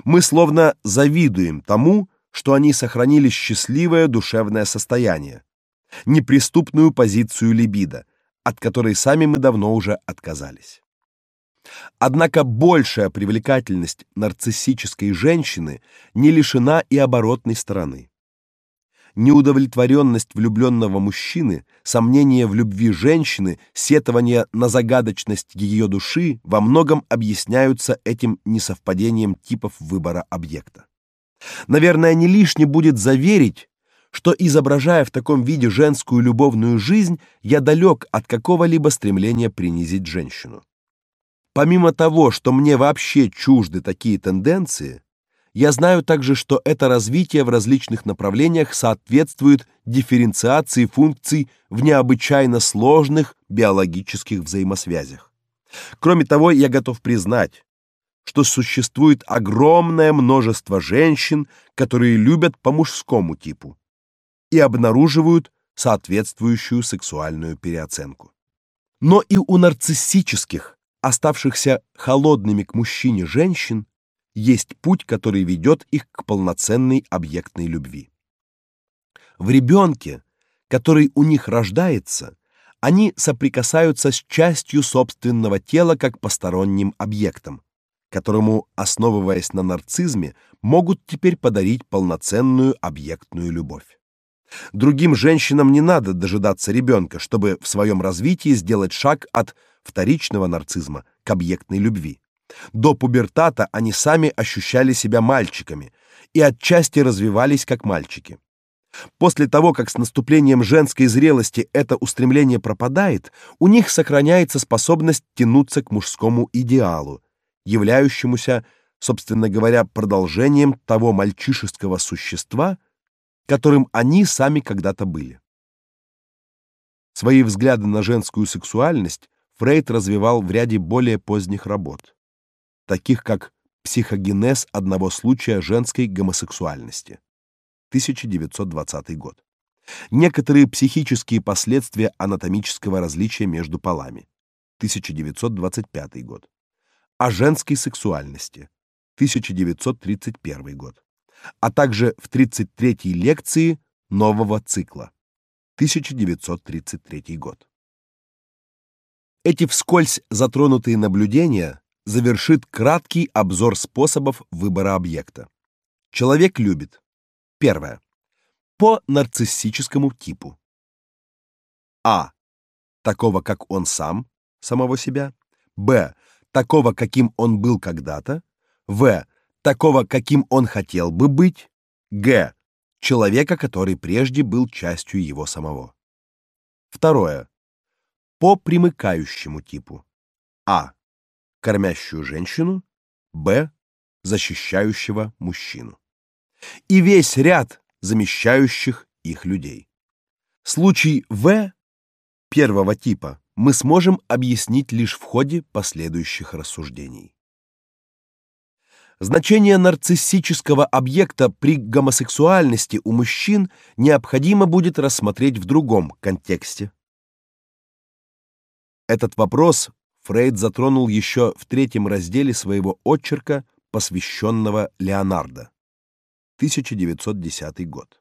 Мы словно завидуем тому, что они сохранили счастливое душевное состояние, неприступную позицию либидо, от которой сами мы давно уже отказались. Однако большая привлекательность нарциссической женщины не лишена и оборотной стороны. Неудовлетворенность влюбленного мужчины, сомнение в любви женщины, сетование на загадочность ее души во многом объясняются этим несовпадением типов выбора объекта. Наверное, не лишне будет заверить, что изображая в таком виде женскую любовную жизнь, я далек от какого-либо стремления принизить женщину. Помимо того, что мне вообще чужды такие тенденции, я знаю также, что это развитие в различных направлениях соответствует дифференциации функций в необычайно сложных биологических взаимосвязях. Кроме того, я готов признать, что существует огромное множество женщин, которые любят по мужскому типу и обнаруживают соответствующую сексуальную переоценку. Но и у нарциссических оставшихся холодными к мужчине женщин есть путь, который ведет их к полноценной объектной любви. В ребенке, который у них рождается, они соприкасаются с частью собственного тела как посторонним объектом, которому, основываясь на нарцизме, могут теперь подарить полноценную объектную любовь. Другим женщинам не надо дожидаться ребенка, чтобы в своем развитии сделать шаг от вторичного нарцизма к объектной любви. До пубертата они сами ощущали себя мальчиками и отчасти развивались как мальчики. После того, как с наступлением женской зрелости это устремление пропадает, у них сохраняется способность тянуться к мужскому идеалу, являющемуся, собственно говоря, продолжением того мальчишеского существа, которым они сами когда-то были. Свои взгляды на женскую сексуальность Фрейд развивал в ряде более поздних работ, таких как Психогенез одного случая женской гомосексуальности. 1920 год. Некоторые психические последствия анатомического различия между полами. 1925 год. О женской сексуальности. 1931 год. А также в 33-й лекции нового цикла. 1933 год. Эти вскользь затронутые наблюдения завершит краткий обзор способов выбора объекта. Человек любит. Первое. По нарциссическому типу. А. Такого, как он сам, самого себя. Б. Такого, каким он был когда-то. В. Такого, каким он хотел бы быть. Г. Человека, который прежде был частью его самого. Второе по примыкающему типу. А. кормящую женщину, Б. защищающего мужчину. И весь ряд замещающих их людей. Случай В первого типа мы сможем объяснить лишь в ходе последующих рассуждений. Значение нарциссического объекта при гомосексуальности у мужчин необходимо будет рассмотреть в другом контексте. Этот вопрос Фрейд затронул еще в третьем разделе своего очерка, посвященного Леонардо. 1910 год.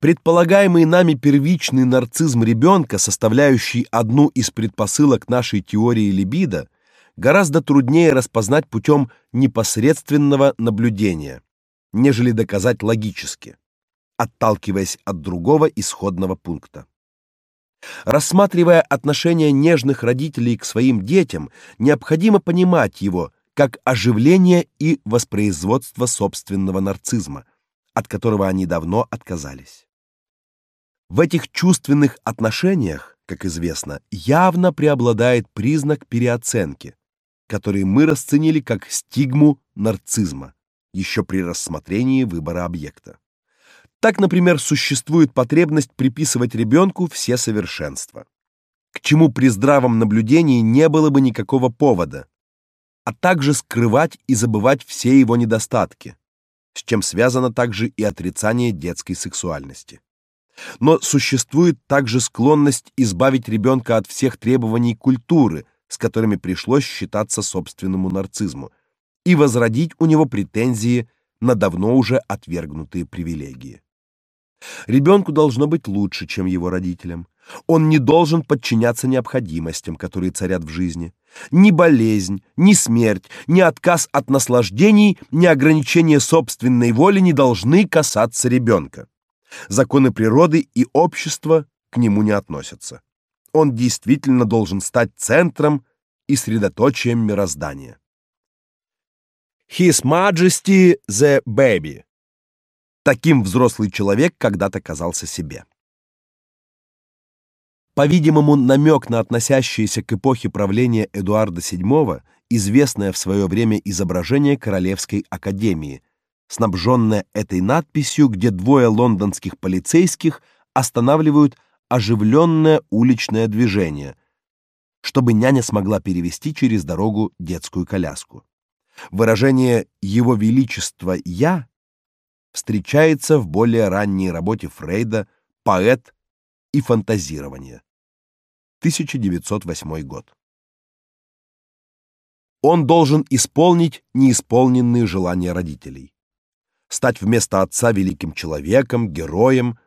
Предполагаемый нами первичный нарцизм ребенка, составляющий одну из предпосылок нашей теории либидо, гораздо труднее распознать путем непосредственного наблюдения, нежели доказать логически, отталкиваясь от другого исходного пункта. Рассматривая отношение нежных родителей к своим детям, необходимо понимать его как оживление и воспроизводство собственного нарцизма, от которого они давно отказались. В этих чувственных отношениях, как известно, явно преобладает признак переоценки, которые мы расценили как стигму нарцизма еще при рассмотрении выбора объекта. Так, например, существует потребность приписывать ребенку все совершенства, к чему при здравом наблюдении не было бы никакого повода, а также скрывать и забывать все его недостатки, с чем связано также и отрицание детской сексуальности. Но существует также склонность избавить ребенка от всех требований культуры, с которыми пришлось считаться собственному нарцизму, и возродить у него претензии на давно уже отвергнутые привилегии. Ребенку должно быть лучше, чем его родителям. Он не должен подчиняться необходимостям, которые царят в жизни. Ни болезнь, ни смерть, ни отказ от наслаждений, ни ограничение собственной воли не должны касаться ребенка. Законы природы и общества к нему не относятся. Он действительно должен стать центром и средоточием мироздания. His Majesty the Baby. Таким взрослый человек когда-то казался себе. По-видимому, намек на относящееся к эпохе правления Эдуарда VII, известное в свое время изображение Королевской академии, снабженное этой надписью, где двое лондонских полицейских останавливают оживленное уличное движение, чтобы няня смогла перевести через дорогу детскую коляску. Выражение «Его Величество Я» встречается в более ранней работе Фрейда «Поэт и фантазирование». 1908 год. Он должен исполнить неисполненные желания родителей. Стать вместо отца великим человеком, героем.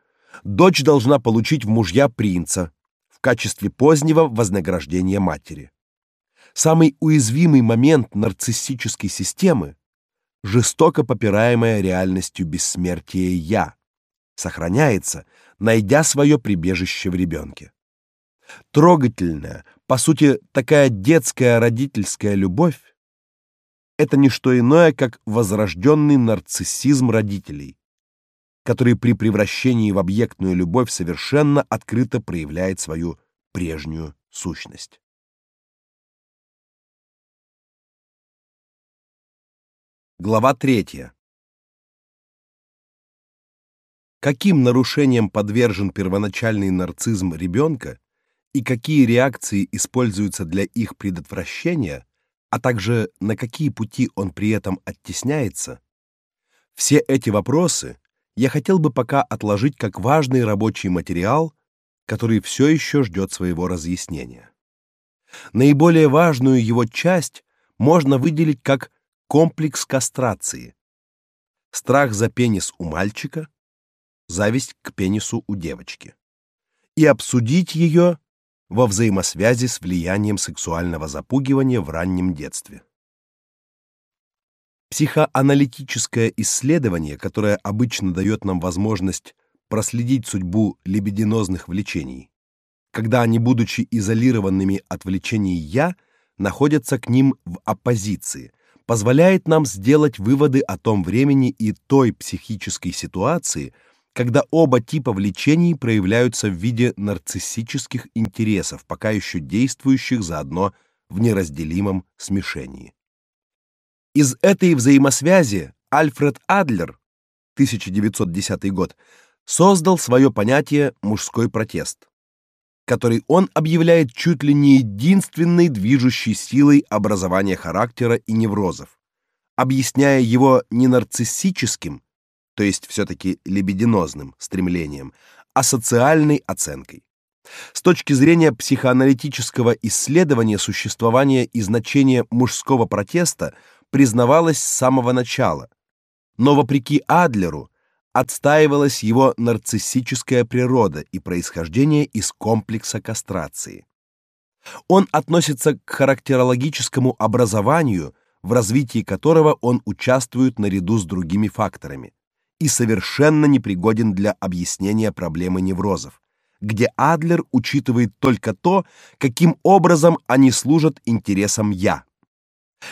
Дочь должна получить в мужья принца в качестве позднего вознаграждения матери. Самый уязвимый момент нарциссической системы жестоко попираемая реальностью бессмертия я сохраняется, найдя свое прибежище в ребенке. Трогательная, по сути, такая детская родительская любовь это не что иное, как возрожденный нарциссизм родителей, который при превращении в объектную любовь совершенно открыто проявляет свою прежнюю сущность. Глава 3. Каким нарушениям подвержен первоначальный нарцизм ребенка и какие реакции используются для их предотвращения, а также на какие пути он при этом оттесняется? Все эти вопросы я хотел бы пока отложить как важный рабочий материал, который все еще ждет своего разъяснения. Наиболее важную его часть можно выделить как комплекс кастрации. Страх за пенис у мальчика, зависть к пенису у девочки. И обсудить ее во взаимосвязи с влиянием сексуального запугивания в раннем детстве. Психоаналитическое исследование, которое обычно дает нам возможность проследить судьбу либидинозных влечений, когда они, будучи изолированными от влечений я, находятся к ним в оппозиции, позволяет нам сделать выводы о том времени и той психической ситуации, когда оба типа влечений проявляются в виде нарциссических интересов, пока еще действующих заодно в неразделимом смешении. Из этой взаимосвязи Альфред Адлер 1910 год создал свое понятие мужской протест который он объявляет чуть ли не единственной движущей силой образования характера и неврозов, объясняя его не нарциссическим, то есть все таки либидинозным стремлением, а социальной оценкой. С точки зрения психоаналитического исследования существования и значения мужского протеста признавалось с самого начала. Но вопреки Адлеру отстаивалась его нарциссическая природа и происхождение из комплекса кастрации. Он относится к характерологическому образованию, в развитии которого он участвует наряду с другими факторами, и совершенно непригоден для объяснения проблемы неврозов, где Адлер учитывает только то, каким образом они служат интересам я.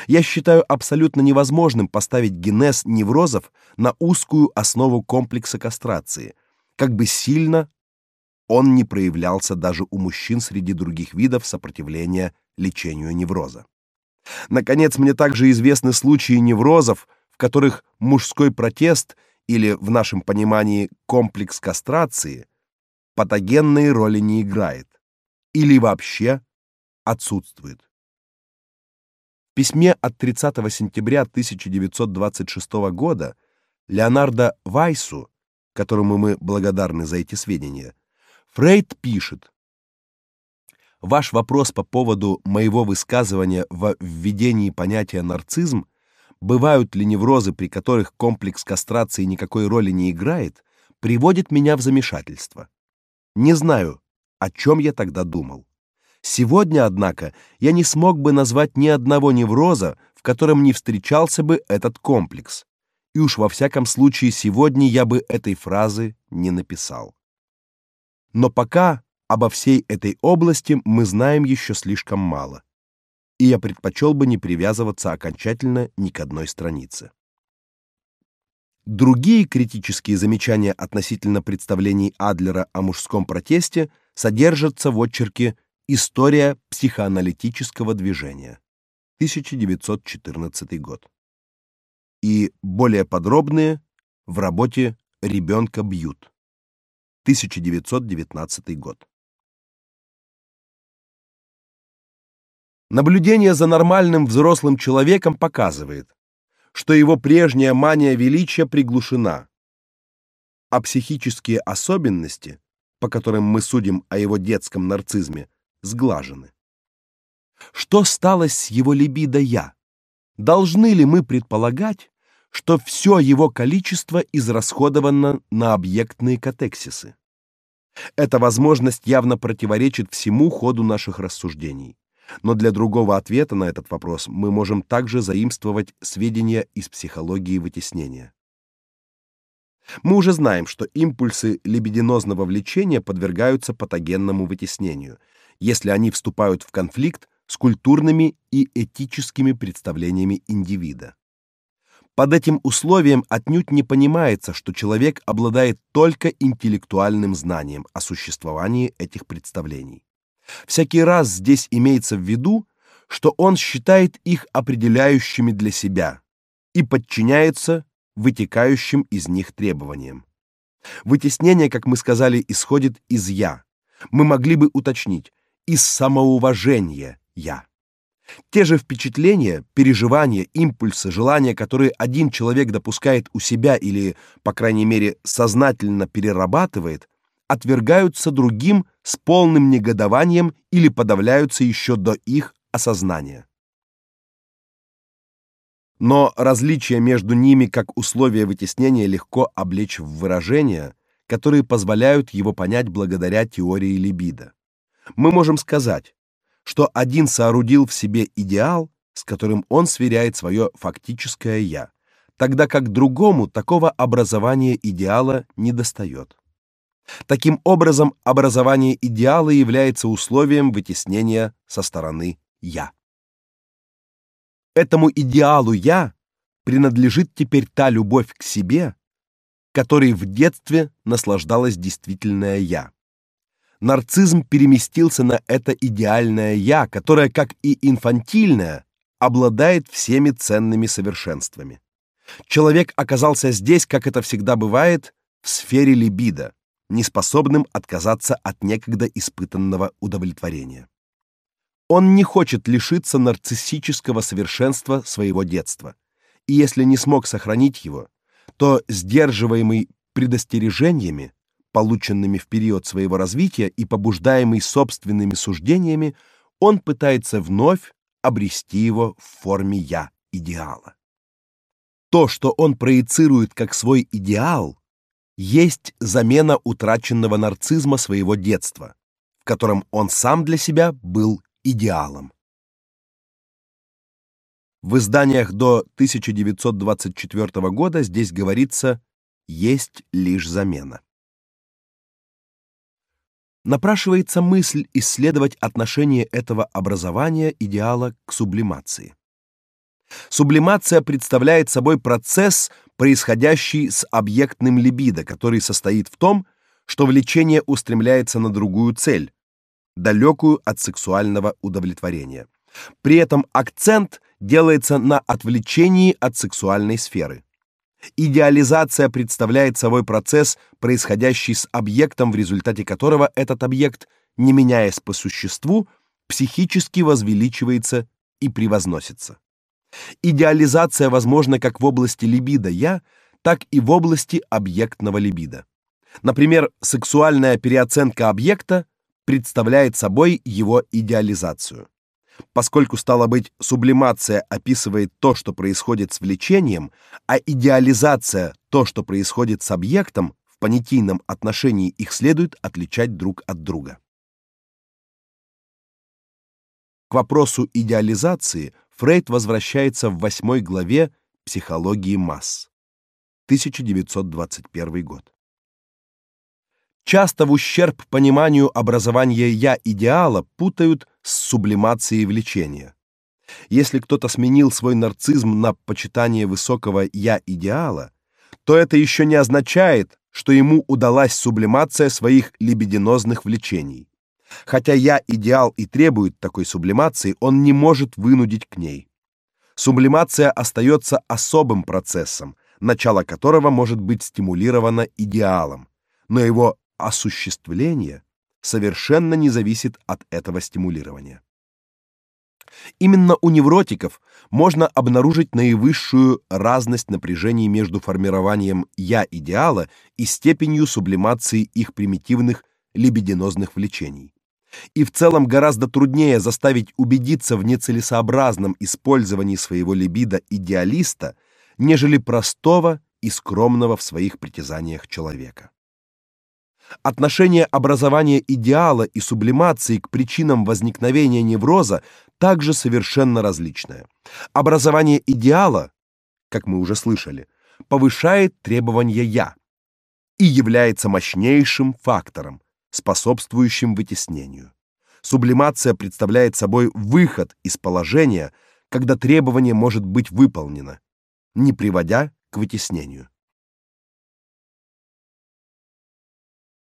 Я считаю абсолютно невозможным поставить генез неврозов на узкую основу комплекса кастрации, как бы сильно он не проявлялся даже у мужчин среди других видов сопротивления лечению невроза. Наконец, мне также известны случаи неврозов, в которых мужской протест или в нашем понимании комплекс кастрации патогенной роли не играет или вообще отсутствует. Письме от 30 сентября 1926 года Леонардо Вайсу, которому мы благодарны за эти сведения, Фрейд пишет: Ваш вопрос по поводу моего высказывания в введении понятия нарцизм, бывают ли неврозы, при которых комплекс кастрации никакой роли не играет, приводит меня в замешательство. Не знаю, о чем я тогда думал. Сегодня, однако, я не смог бы назвать ни одного невроза, в котором не встречался бы этот комплекс. И уж во всяком случае сегодня я бы этой фразы не написал. Но пока обо всей этой области мы знаем еще слишком мало. И я предпочел бы не привязываться окончательно ни к одной странице. Другие критические замечания относительно представлений Адлера о мужском протесте содержатся в очерке История психоаналитического движения. 1914 год. И более подробные в работе Ребенка бьют. 1919 год. Наблюдение за нормальным взрослым человеком показывает, что его прежняя мания величия приглушена, а психические особенности, по которым мы судим о его детском нарцизме, сглажены. Что стало с его либидо я? Должны ли мы предполагать, что все его количество израсходовано на объектные катексисы? Эта возможность явно противоречит всему ходу наших рассуждений. Но для другого ответа на этот вопрос мы можем также заимствовать сведения из психологии вытеснения. Мы уже знаем, что импульсы либидинозного влечения подвергаются патогенному вытеснению, если они вступают в конфликт с культурными и этическими представлениями индивида. Под этим условием отнюдь не понимается, что человек обладает только интеллектуальным знанием о существовании этих представлений. Всякий раз здесь имеется в виду, что он считает их определяющими для себя и подчиняется вытекающим из них требованиям. Вытеснение, как мы сказали, исходит из я. Мы могли бы уточнить, из самоуважения я. Те же впечатления, переживания, импульсы, желания, которые один человек допускает у себя или, по крайней мере, сознательно перерабатывает, отвергаются другим с полным негодованием или подавляются еще до их осознания. Но различие между ними как условие вытеснения легко облечь в выражения, которые позволяют его понять благодаря теории либидо мы можем сказать, что один соорудил в себе идеал, с которым он сверяет свое фактическое я, тогда как другому такого образования идеала недостает. Таким образом, образование идеала является условием вытеснения со стороны я. Этому идеалу я принадлежит теперь та любовь к себе, которой в детстве наслаждалась действительное я нарцизм переместился на это идеальное я, которое, как и инфантильное, обладает всеми ценными совершенствами. Человек оказался здесь, как это всегда бывает, в сфере либидо, неспособным отказаться от некогда испытанного удовлетворения. Он не хочет лишиться нарциссического совершенства своего детства. И если не смог сохранить его, то сдерживаемый предостережениями полученными в период своего развития и побуждаемый собственными суждениями, он пытается вновь обрести его в форме я идеала. То, что он проецирует как свой идеал, есть замена утраченного нарцизма своего детства, в котором он сам для себя был идеалом. В изданиях до 1924 года здесь говорится есть лишь замена напрашивается мысль исследовать отношение этого образования идеала к сублимации. Сублимация представляет собой процесс, происходящий с объектным либидо, который состоит в том, что влечение устремляется на другую цель, далекую от сексуального удовлетворения. При этом акцент делается на отвлечении от сексуальной сферы. Идеализация представляет собой процесс, происходящий с объектом, в результате которого этот объект, не меняясь по существу, психически возвеличивается и превозносится. Идеализация возможна как в области либидо я, так и в области объектного либидо. Например, сексуальная переоценка объекта представляет собой его идеализацию. Поскольку стало быть, сублимация описывает то, что происходит с влечением, а идеализация то, что происходит с объектом, в понятийном отношении их следует отличать друг от друга. К вопросу идеализации Фрейд возвращается в восьмой главе Психологии масс. 1921 год. Часто в ущерб пониманию образования я идеала путают с сублимацией влечения. Если кто-то сменил свой нарциссизм на почитание высокого я идеала, то это еще не означает, что ему удалась сублимация своих либидинозных влечений. Хотя я идеал и требует такой сублимации, он не может вынудить к ней. Сублимация остается особым процессом, начало которого может быть стимулировано идеалом, но его осуществление совершенно не зависит от этого стимулирования. Именно у невротиков можно обнаружить наивысшую разность напряжений между формированием я идеала и степенью сублимации их примитивных либидинозных влечений. И в целом гораздо труднее заставить убедиться в нецелесообразном использовании своего либидо идеалиста, нежели простого и скромного в своих притязаниях человека. Отношение образования идеала и сублимации к причинам возникновения невроза также совершенно различное. Образование идеала, как мы уже слышали, повышает требования я и является мощнейшим фактором, способствующим вытеснению. Сублимация представляет собой выход из положения, когда требование может быть выполнено, не приводя к вытеснению.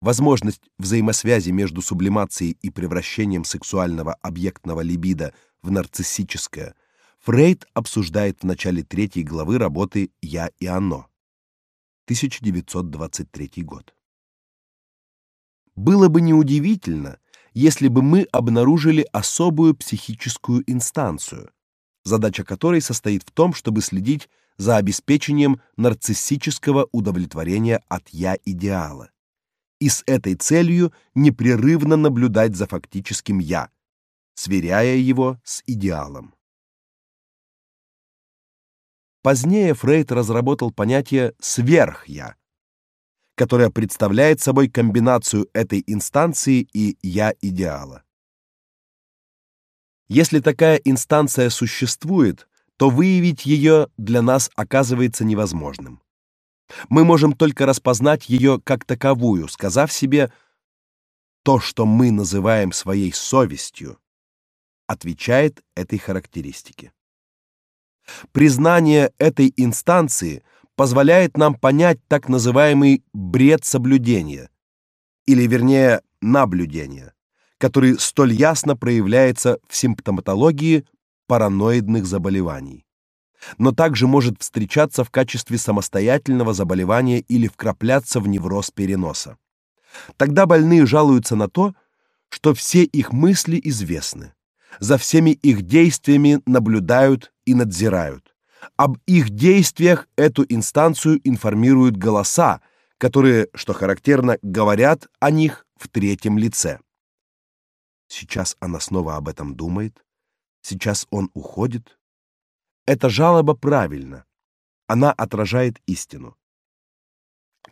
Возможность взаимосвязи между сублимацией и превращением сексуального объектного либидо в нарциссическое Фрейд обсуждает в начале третьей главы работы Я и оно. 1923 год. Было бы неудивительно, если бы мы обнаружили особую психическую инстанцию, задача которой состоит в том, чтобы следить за обеспечением нарциссического удовлетворения от я идеала и с этой целью непрерывно наблюдать за фактическим я, сверяя его с идеалом. Позднее Фрейд разработал понятие сверх-я, которое представляет собой комбинацию этой инстанции и я идеала. Если такая инстанция существует, то выявить ее для нас оказывается невозможным. Мы можем только распознать ее как таковую, сказав себе то, что мы называем своей совестью, отвечает этой характеристике. Признание этой инстанции позволяет нам понять так называемый бред соблюдения, или вернее, наблюдения, который столь ясно проявляется в симптоматологии параноидных заболеваний но также может встречаться в качестве самостоятельного заболевания или вкрапляться в невроз переноса. Тогда больные жалуются на то, что все их мысли известны. За всеми их действиями наблюдают и надзирают. Об их действиях эту инстанцию информируют голоса, которые, что характерно, говорят о них в третьем лице. Сейчас она снова об этом думает. Сейчас он уходит. Эта жалоба правильна. Она отражает истину.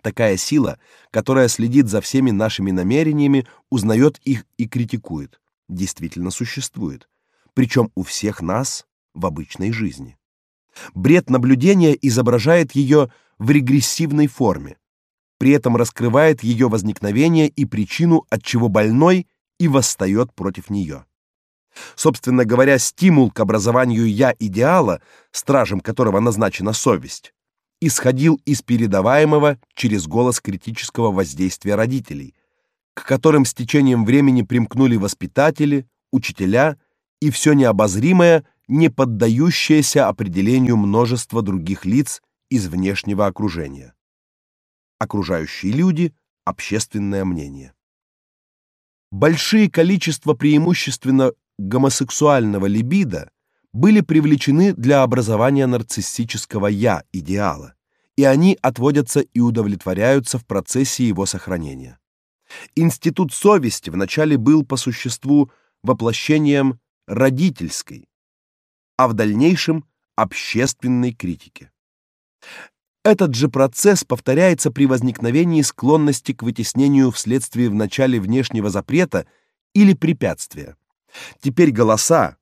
Такая сила, которая следит за всеми нашими намерениями, узнает их и критикует, действительно существует, причем у всех нас в обычной жизни. Бред наблюдения изображает ее в регрессивной форме, при этом раскрывает ее возникновение и причину, от чего больной и восстает против нее. Собственно говоря, стимул к образованию я идеала, стражем которого назначена совесть, исходил из передаваемого через голос критического воздействия родителей, к которым с течением времени примкнули воспитатели, учителя и все необозримое, не поддающееся определению множества других лиц из внешнего окружения. Окружающие люди, общественное мнение. Большие количества преимущественно гомосексуального либидо были привлечены для образования нарциссического я идеала, и они отводятся и удовлетворяются в процессе его сохранения. Институт совести вначале был по существу воплощением родительской, а в дальнейшем общественной критики. Этот же процесс повторяется при возникновении склонности к вытеснению вследствие вначале внешнего запрета или препятствия. Теперь голоса,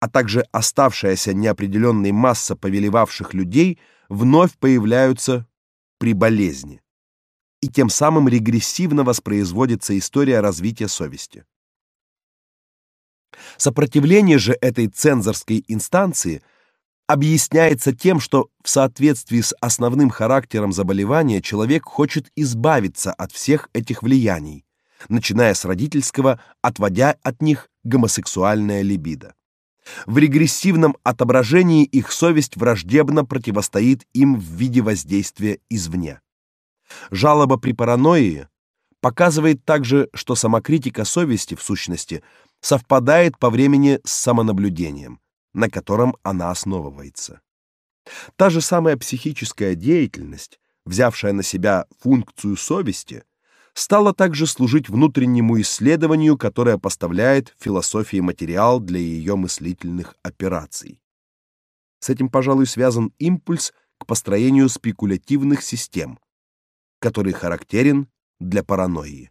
а также оставшаяся неопределенной масса повелевавших людей вновь появляются при болезни. И тем самым регрессивно воспроизводится история развития совести. Сопротивление же этой цензорской инстанции объясняется тем, что в соответствии с основным характером заболевания человек хочет избавиться от всех этих влияний, начиная с родительского, отводя от них гомосексуальное либидо. В регрессивном отображении их совесть враждебно противостоит им в виде воздействия извне. Жалоба при паранойи показывает также, что самокритика совести в сущности совпадает по времени с самонаблюдением, на котором она основывается. Та же самая психическая деятельность, взявшая на себя функцию совести, стала также служить внутреннему исследованию, которое поставляет философии материал для ее мыслительных операций. С этим, пожалуй, связан импульс к построению спекулятивных систем, который характерен для паранойи.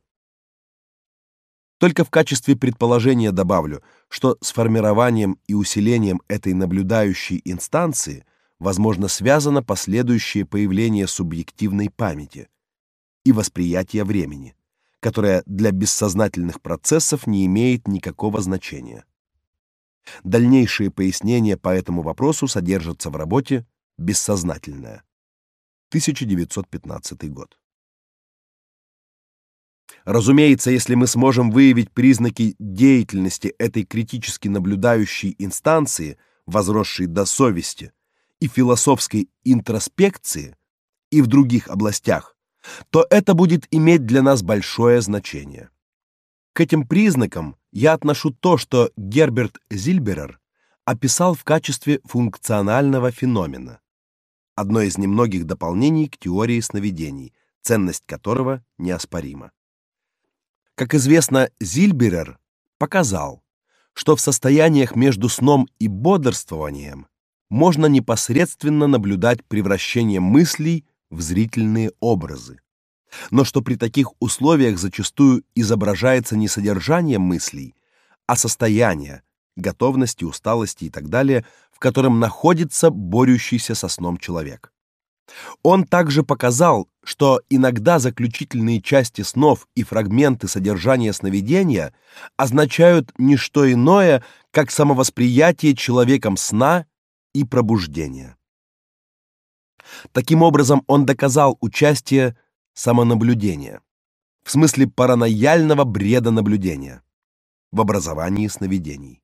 Только в качестве предположения добавлю, что с формированием и усилением этой наблюдающей инстанции возможно связано последующее появление субъективной памяти и восприятия времени, которое для бессознательных процессов не имеет никакого значения. Дальнейшие пояснения по этому вопросу содержатся в работе Бессознательное. 1915 год. Разумеется, если мы сможем выявить признаки деятельности этой критически наблюдающей инстанции, возросшей до совести и философской интроспекции, и в других областях, то это будет иметь для нас большое значение. К этим признакам я отношу то, что Герберт Зильберер описал в качестве функционального феномена, одно из немногих дополнений к теории сновидений, ценность которого неоспорима. Как известно, Зильберер показал, что в состояниях между сном и бодрствованием можно непосредственно наблюдать превращение мыслей в зрительные образы. Но что при таких условиях зачастую изображается не содержание мыслей, а состояние готовности, усталости и так далее, в котором находится борющийся со сном человек. Он также показал, что иногда заключительные части снов и фрагменты содержания сновидения означают не что иное, как самовосприятие человеком сна и пробуждения. Таким образом, он доказал участие самонаблюдения, в смысле паранояльного бреда наблюдения, в образовании сновидений.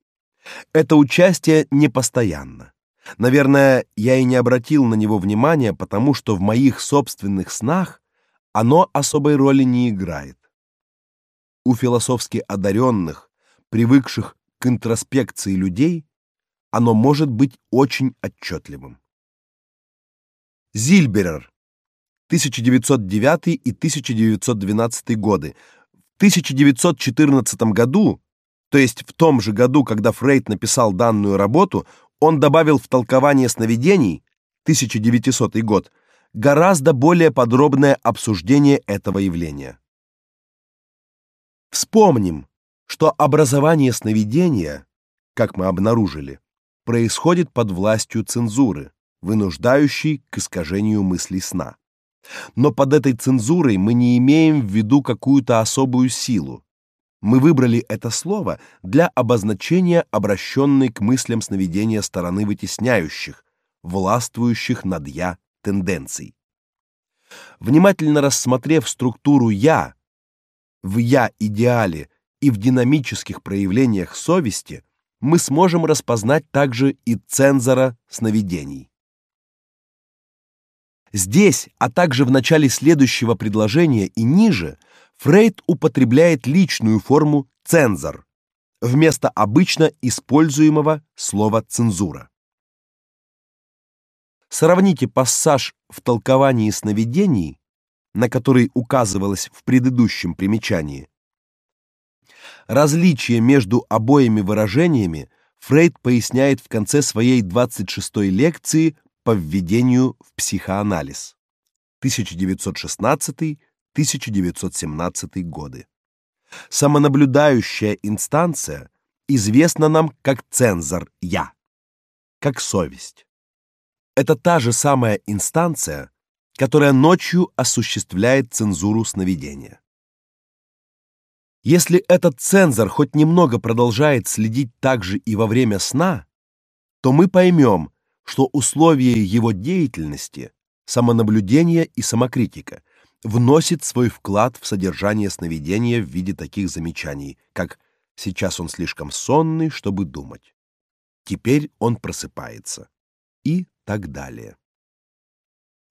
Это участие непостоянно. Наверное, я и не обратил на него внимания, потому что в моих собственных снах оно особой роли не играет. У философски одаренных, привыкших к интроспекции людей, оно может быть очень отчетливым. Зильберер 1909 и 1912 годы. В 1914 году, то есть в том же году, когда Фрейд написал данную работу, он добавил в толкование сновидений 1900 год гораздо более подробное обсуждение этого явления. Вспомним, что образование сновидения, как мы обнаружили, происходит под властью цензуры, вынуждающей к искажению мыслей сна. Но под этой цензурой мы не имеем в виду какую-то особую силу, мы выбрали это слово для обозначения обращенной к мыслям сновидения стороны вытесняющих, властвующих над я тенденций. Внимательно рассмотрев структуру я в я идеале и в динамических проявлениях совести, мы сможем распознать также и цензора сновидений. Здесь, а также в начале следующего предложения и ниже, Фрейд употребляет личную форму цензор вместо обычно используемого слова цензура. Сравните пассаж в толковании сновидений, на который указывалось в предыдущем примечании. Различие между обоими выражениями Фрейд поясняет в конце своей 26-й лекции по введению в психоанализ 1916-1917 годы. Самонаблюдающая инстанция известна нам как цензор я, как совесть. Это та же самая инстанция, которая ночью осуществляет цензуру сновидения. Если этот цензор хоть немного продолжает следить также и во время сна, то мы поймем, что условия его деятельности, самонаблюдение и самокритика, вносит свой вклад в содержание сновидения в виде таких замечаний, как «сейчас он слишком сонный, чтобы думать», «теперь он просыпается» и так далее.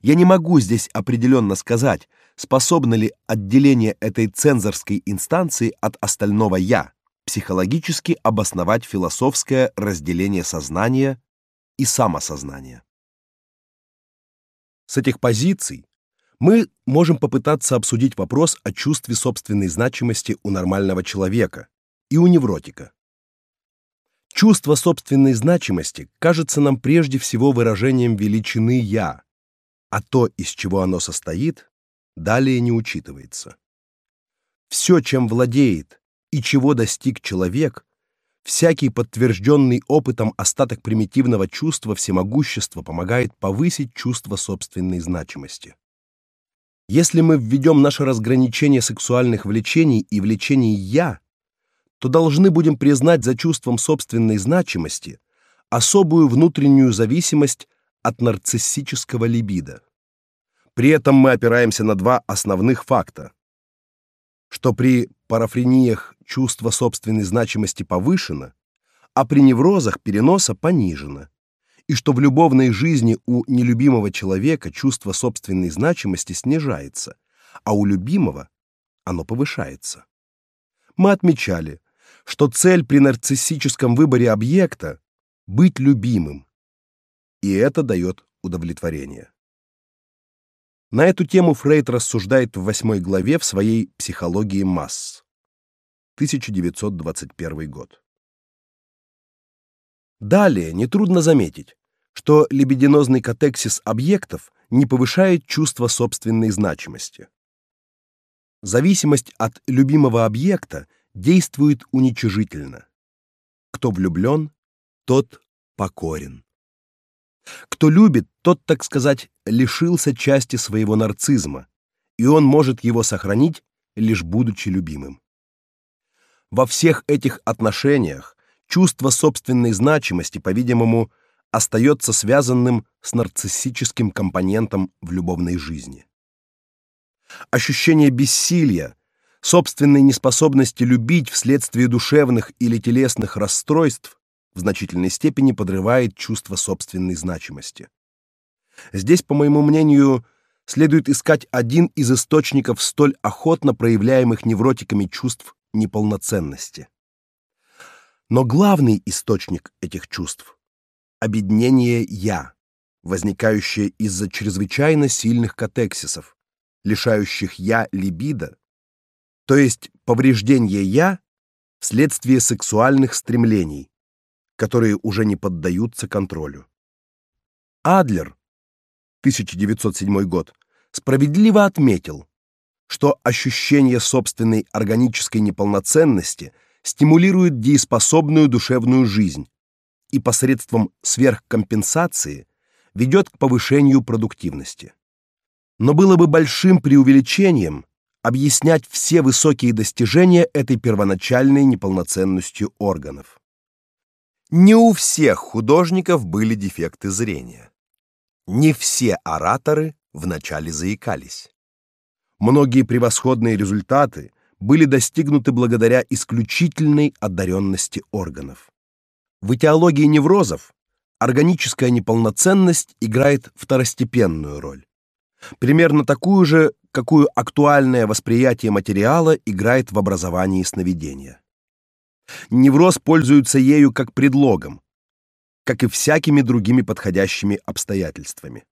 Я не могу здесь определенно сказать, способно ли отделение этой цензорской инстанции от остального «я» психологически обосновать философское разделение сознания и самосознания. С этих позиций мы можем попытаться обсудить вопрос о чувстве собственной значимости у нормального человека и у невротика. Чувство собственной значимости кажется нам прежде всего выражением величины «я», а то, из чего оно состоит, далее не учитывается. Все, чем владеет и чего достиг человек, Всякий подтвержденный опытом остаток примитивного чувства всемогущества помогает повысить чувство собственной значимости. Если мы введем наше разграничение сексуальных влечений и влечений я, то должны будем признать за чувством собственной значимости особую внутреннюю зависимость от нарциссического либидо. При этом мы опираемся на два основных факта: что при парафрениях чувство собственной значимости повышено, а при неврозах переноса понижено, и что в любовной жизни у нелюбимого человека чувство собственной значимости снижается, а у любимого оно повышается. Мы отмечали, что цель при нарциссическом выборе объекта быть любимым, и это дает удовлетворение. На эту тему Фрейд рассуждает в восьмой главе в своей «Психологии масс». 1921 год. Далее нетрудно заметить, что либидинозный катексис объектов не повышает чувство собственной значимости. Зависимость от любимого объекта действует уничижительно. Кто влюблен, тот покорен. Кто любит, тот, так сказать, лишился части своего нарцизма, и он может его сохранить, лишь будучи любимым. Во всех этих отношениях чувство собственной значимости, по-видимому, остается связанным с нарциссическим компонентом в любовной жизни. Ощущение бессилия, собственной неспособности любить вследствие душевных или телесных расстройств в значительной степени подрывает чувство собственной значимости. Здесь, по моему мнению, следует искать один из источников столь охотно проявляемых невротиками чувств неполноценности. Но главный источник этих чувств обеднение я, возникающее из-за чрезвычайно сильных катексисов, лишающих я либидо, то есть повреждение я вследствие сексуальных стремлений, которые уже не поддаются контролю. Адлер 1907 год справедливо отметил, что ощущение собственной органической неполноценности стимулирует дееспособную душевную жизнь и посредством сверхкомпенсации ведет к повышению продуктивности. Но было бы большим преувеличением объяснять все высокие достижения этой первоначальной неполноценностью органов. Не у всех художников были дефекты зрения. Не все ораторы вначале заикались. Многие превосходные результаты были достигнуты благодаря исключительной одаренности органов. В этиологии неврозов органическая неполноценность играет второстепенную роль. Примерно такую же, какую актуальное восприятие материала играет в образовании сновидения. Невроз пользуется ею как предлогом, как и всякими другими подходящими обстоятельствами.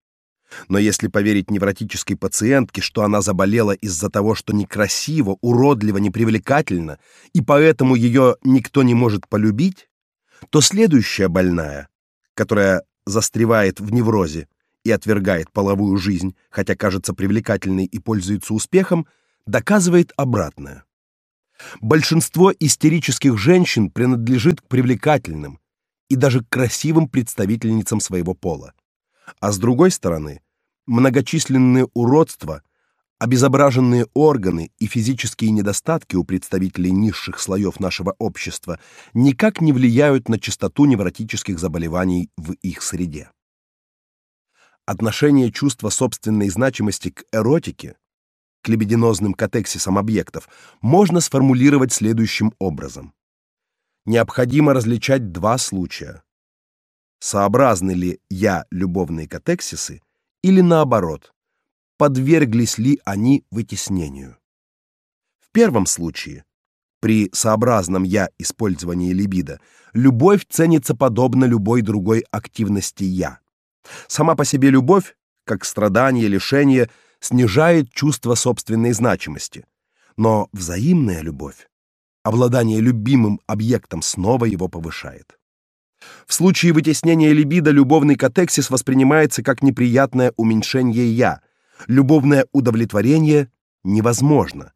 Но если поверить невротической пациентке, что она заболела из-за того, что некрасиво, уродливо, непривлекательно, и поэтому ее никто не может полюбить, то следующая больная, которая застревает в неврозе и отвергает половую жизнь, хотя кажется привлекательной и пользуется успехом, доказывает обратное. Большинство истерических женщин принадлежит к привлекательным и даже к красивым представительницам своего пола. А с другой стороны, многочисленные уродства, обезображенные органы и физические недостатки у представителей низших слоев нашего общества никак не влияют на частоту невротических заболеваний в их среде. Отношение чувства собственной значимости к эротике, к либидинозным катексисам объектов, можно сформулировать следующим образом. Необходимо различать два случая. Сообразны ли я любовные катексисы или наоборот, подверглись ли они вытеснению? В первом случае, при сообразном я использовании либидо, любовь ценится подобно любой другой активности я. Сама по себе любовь, как страдание, лишение, снижает чувство собственной значимости. Но взаимная любовь, обладание любимым объектом снова его повышает. В случае вытеснения либидо любовный катексис воспринимается как неприятное уменьшение я. Любовное удовлетворение невозможно.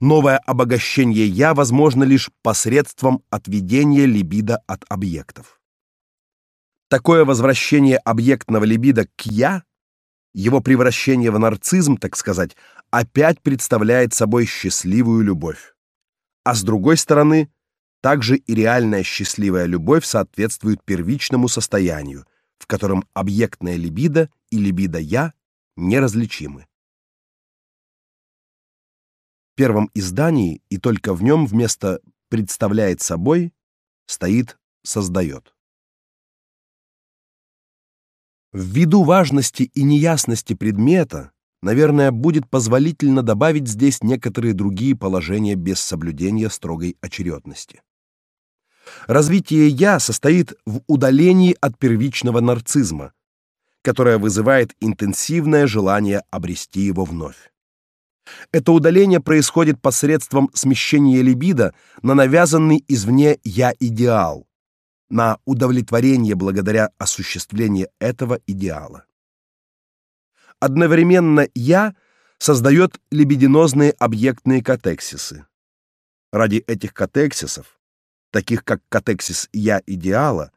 Новое обогащение я возможно лишь посредством отведения либидо от объектов. Такое возвращение объектного либидо к я, его превращение в нарцизм, так сказать, опять представляет собой счастливую любовь. А с другой стороны, также и реальная счастливая любовь соответствует первичному состоянию, в котором объектная либидо и либидо я неразличимы. В первом издании и только в нем вместо представляет собой стоит создает. Ввиду важности и неясности предмета, наверное, будет позволительно добавить здесь некоторые другие положения без соблюдения строгой очередности. Развитие я состоит в удалении от первичного нарцизма, которое вызывает интенсивное желание обрести его вновь. Это удаление происходит посредством смещения либидо на навязанный извне я-идеал, на удовлетворение благодаря осуществлению этого идеала. Одновременно я создает либидинозные объектные катексисы. Ради этих катексисов таких как катексис я идеала,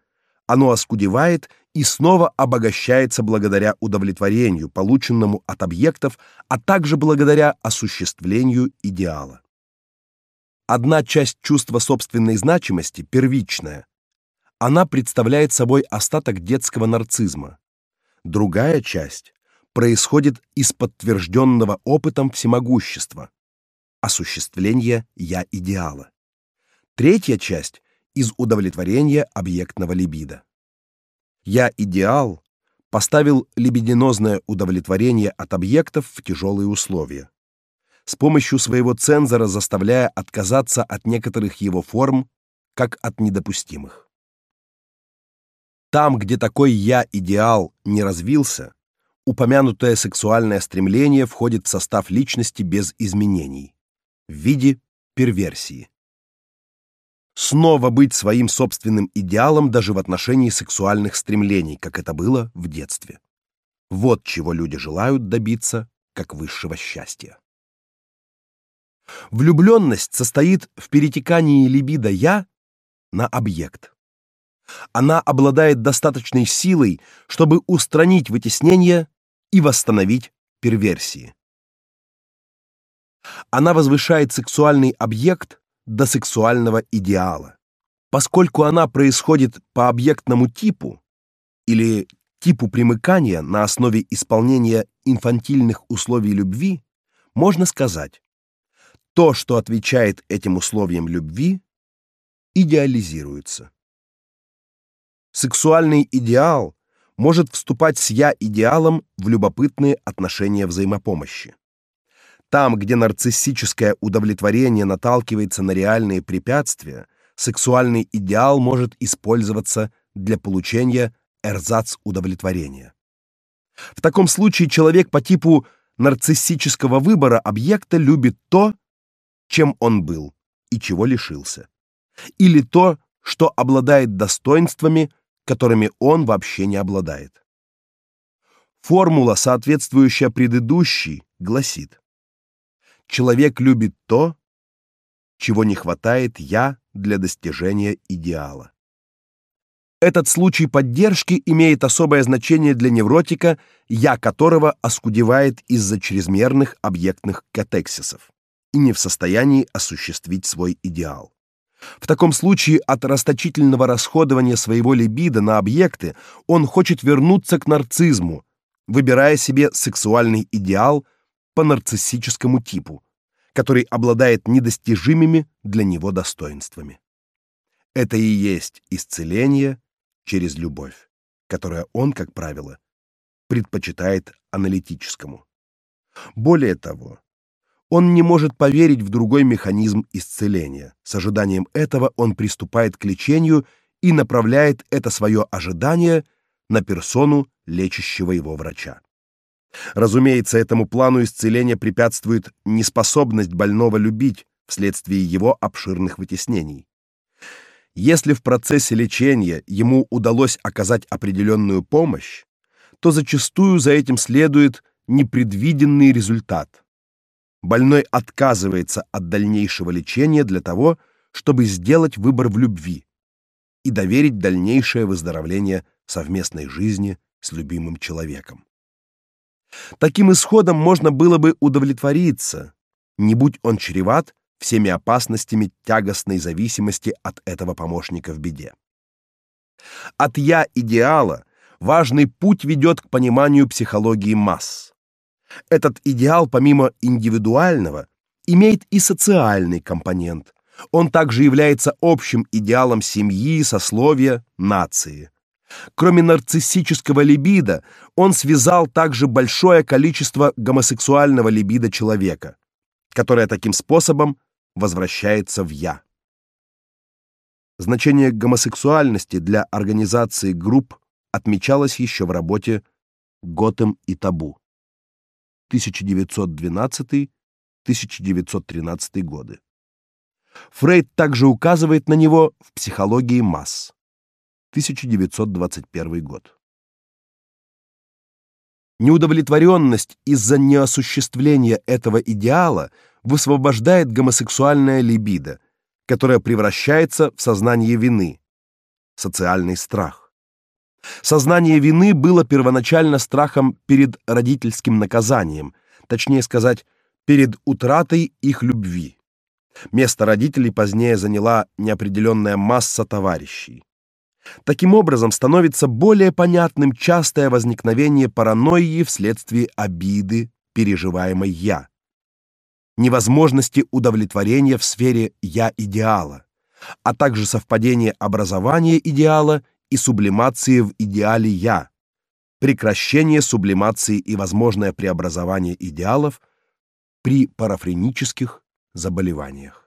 оно оскудевает и снова обогащается благодаря удовлетворению, полученному от объектов, а также благодаря осуществлению идеала. Одна часть чувства собственной значимости первичная. Она представляет собой остаток детского нарцизма. Другая часть происходит из подтвержденного опытом всемогущества, осуществления я идеала. Третья часть из удовлетворения объектного либидо. Я идеал поставил либидинозное удовлетворение от объектов в тяжелые условия. С помощью своего цензора заставляя отказаться от некоторых его форм, как от недопустимых. Там, где такой я идеал не развился, упомянутое сексуальное стремление входит в состав личности без изменений в виде перверсии снова быть своим собственным идеалом даже в отношении сексуальных стремлений, как это было в детстве. Вот чего люди желают добиться как высшего счастья. Влюбленность состоит в перетекании либидо я на объект. Она обладает достаточной силой, чтобы устранить вытеснение и восстановить перверсии. Она возвышает сексуальный объект до сексуального идеала. Поскольку она происходит по объектному типу или типу примыкания на основе исполнения инфантильных условий любви, можно сказать: то, что отвечает этим условиям любви, идеализируется. Сексуальный идеал может вступать с я-идеалом в любопытные отношения взаимопомощи. Там, где нарциссическое удовлетворение наталкивается на реальные препятствия, сексуальный идеал может использоваться для получения эрзац удовлетворения. В таком случае человек по типу нарциссического выбора объекта любит то, чем он был и чего лишился, или то, что обладает достоинствами, которыми он вообще не обладает. Формула, соответствующая предыдущей, гласит: Человек любит то, чего не хватает я для достижения идеала. Этот случай поддержки имеет особое значение для невротика, я которого оскудевает из-за чрезмерных объектных катексисов и не в состоянии осуществить свой идеал. В таком случае от расточительного расходования своего либидо на объекты он хочет вернуться к нарцизму, выбирая себе сексуальный идеал по нарциссическому типу, который обладает недостижимыми для него достоинствами. Это и есть исцеление через любовь, которое он, как правило, предпочитает аналитическому. Более того, он не может поверить в другой механизм исцеления. С ожиданием этого он приступает к лечению и направляет это свое ожидание на персону лечащего его врача. Разумеется, этому плану исцеления препятствует неспособность больного любить вследствие его обширных вытеснений. Если в процессе лечения ему удалось оказать определенную помощь, то зачастую за этим следует непредвиденный результат. Больной отказывается от дальнейшего лечения для того, чтобы сделать выбор в любви и доверить дальнейшее выздоровление совместной жизни с любимым человеком. Таким исходом можно было бы удовлетвориться, не будь он чреват всеми опасностями тягостной зависимости от этого помощника в беде. От я идеала важный путь ведет к пониманию психологии масс. Этот идеал помимо индивидуального имеет и социальный компонент. Он также является общим идеалом семьи, сословия, нации. Кроме нарциссического либидо, он связал также большое количество гомосексуального либидо человека, которое таким способом возвращается в я. Значение гомосексуальности для организации групп отмечалось еще в работе Готэм и табу 1912-1913 годы. Фрейд также указывает на него в Психологии масс 1921 год. Неудовлетворенность из-за неосуществления этого идеала высвобождает гомосексуальная либидо, которая превращается в сознание вины, социальный страх. Сознание вины было первоначально страхом перед родительским наказанием, точнее сказать, перед утратой их любви. Место родителей позднее заняла неопределенная масса товарищей. Таким образом, становится более понятным частое возникновение паранойи вследствие обиды, переживаемой я, невозможности удовлетворения в сфере я идеала, а также совпадение образования идеала и сублимации в идеале я, прекращение сублимации и возможное преобразование идеалов при парафренических заболеваниях.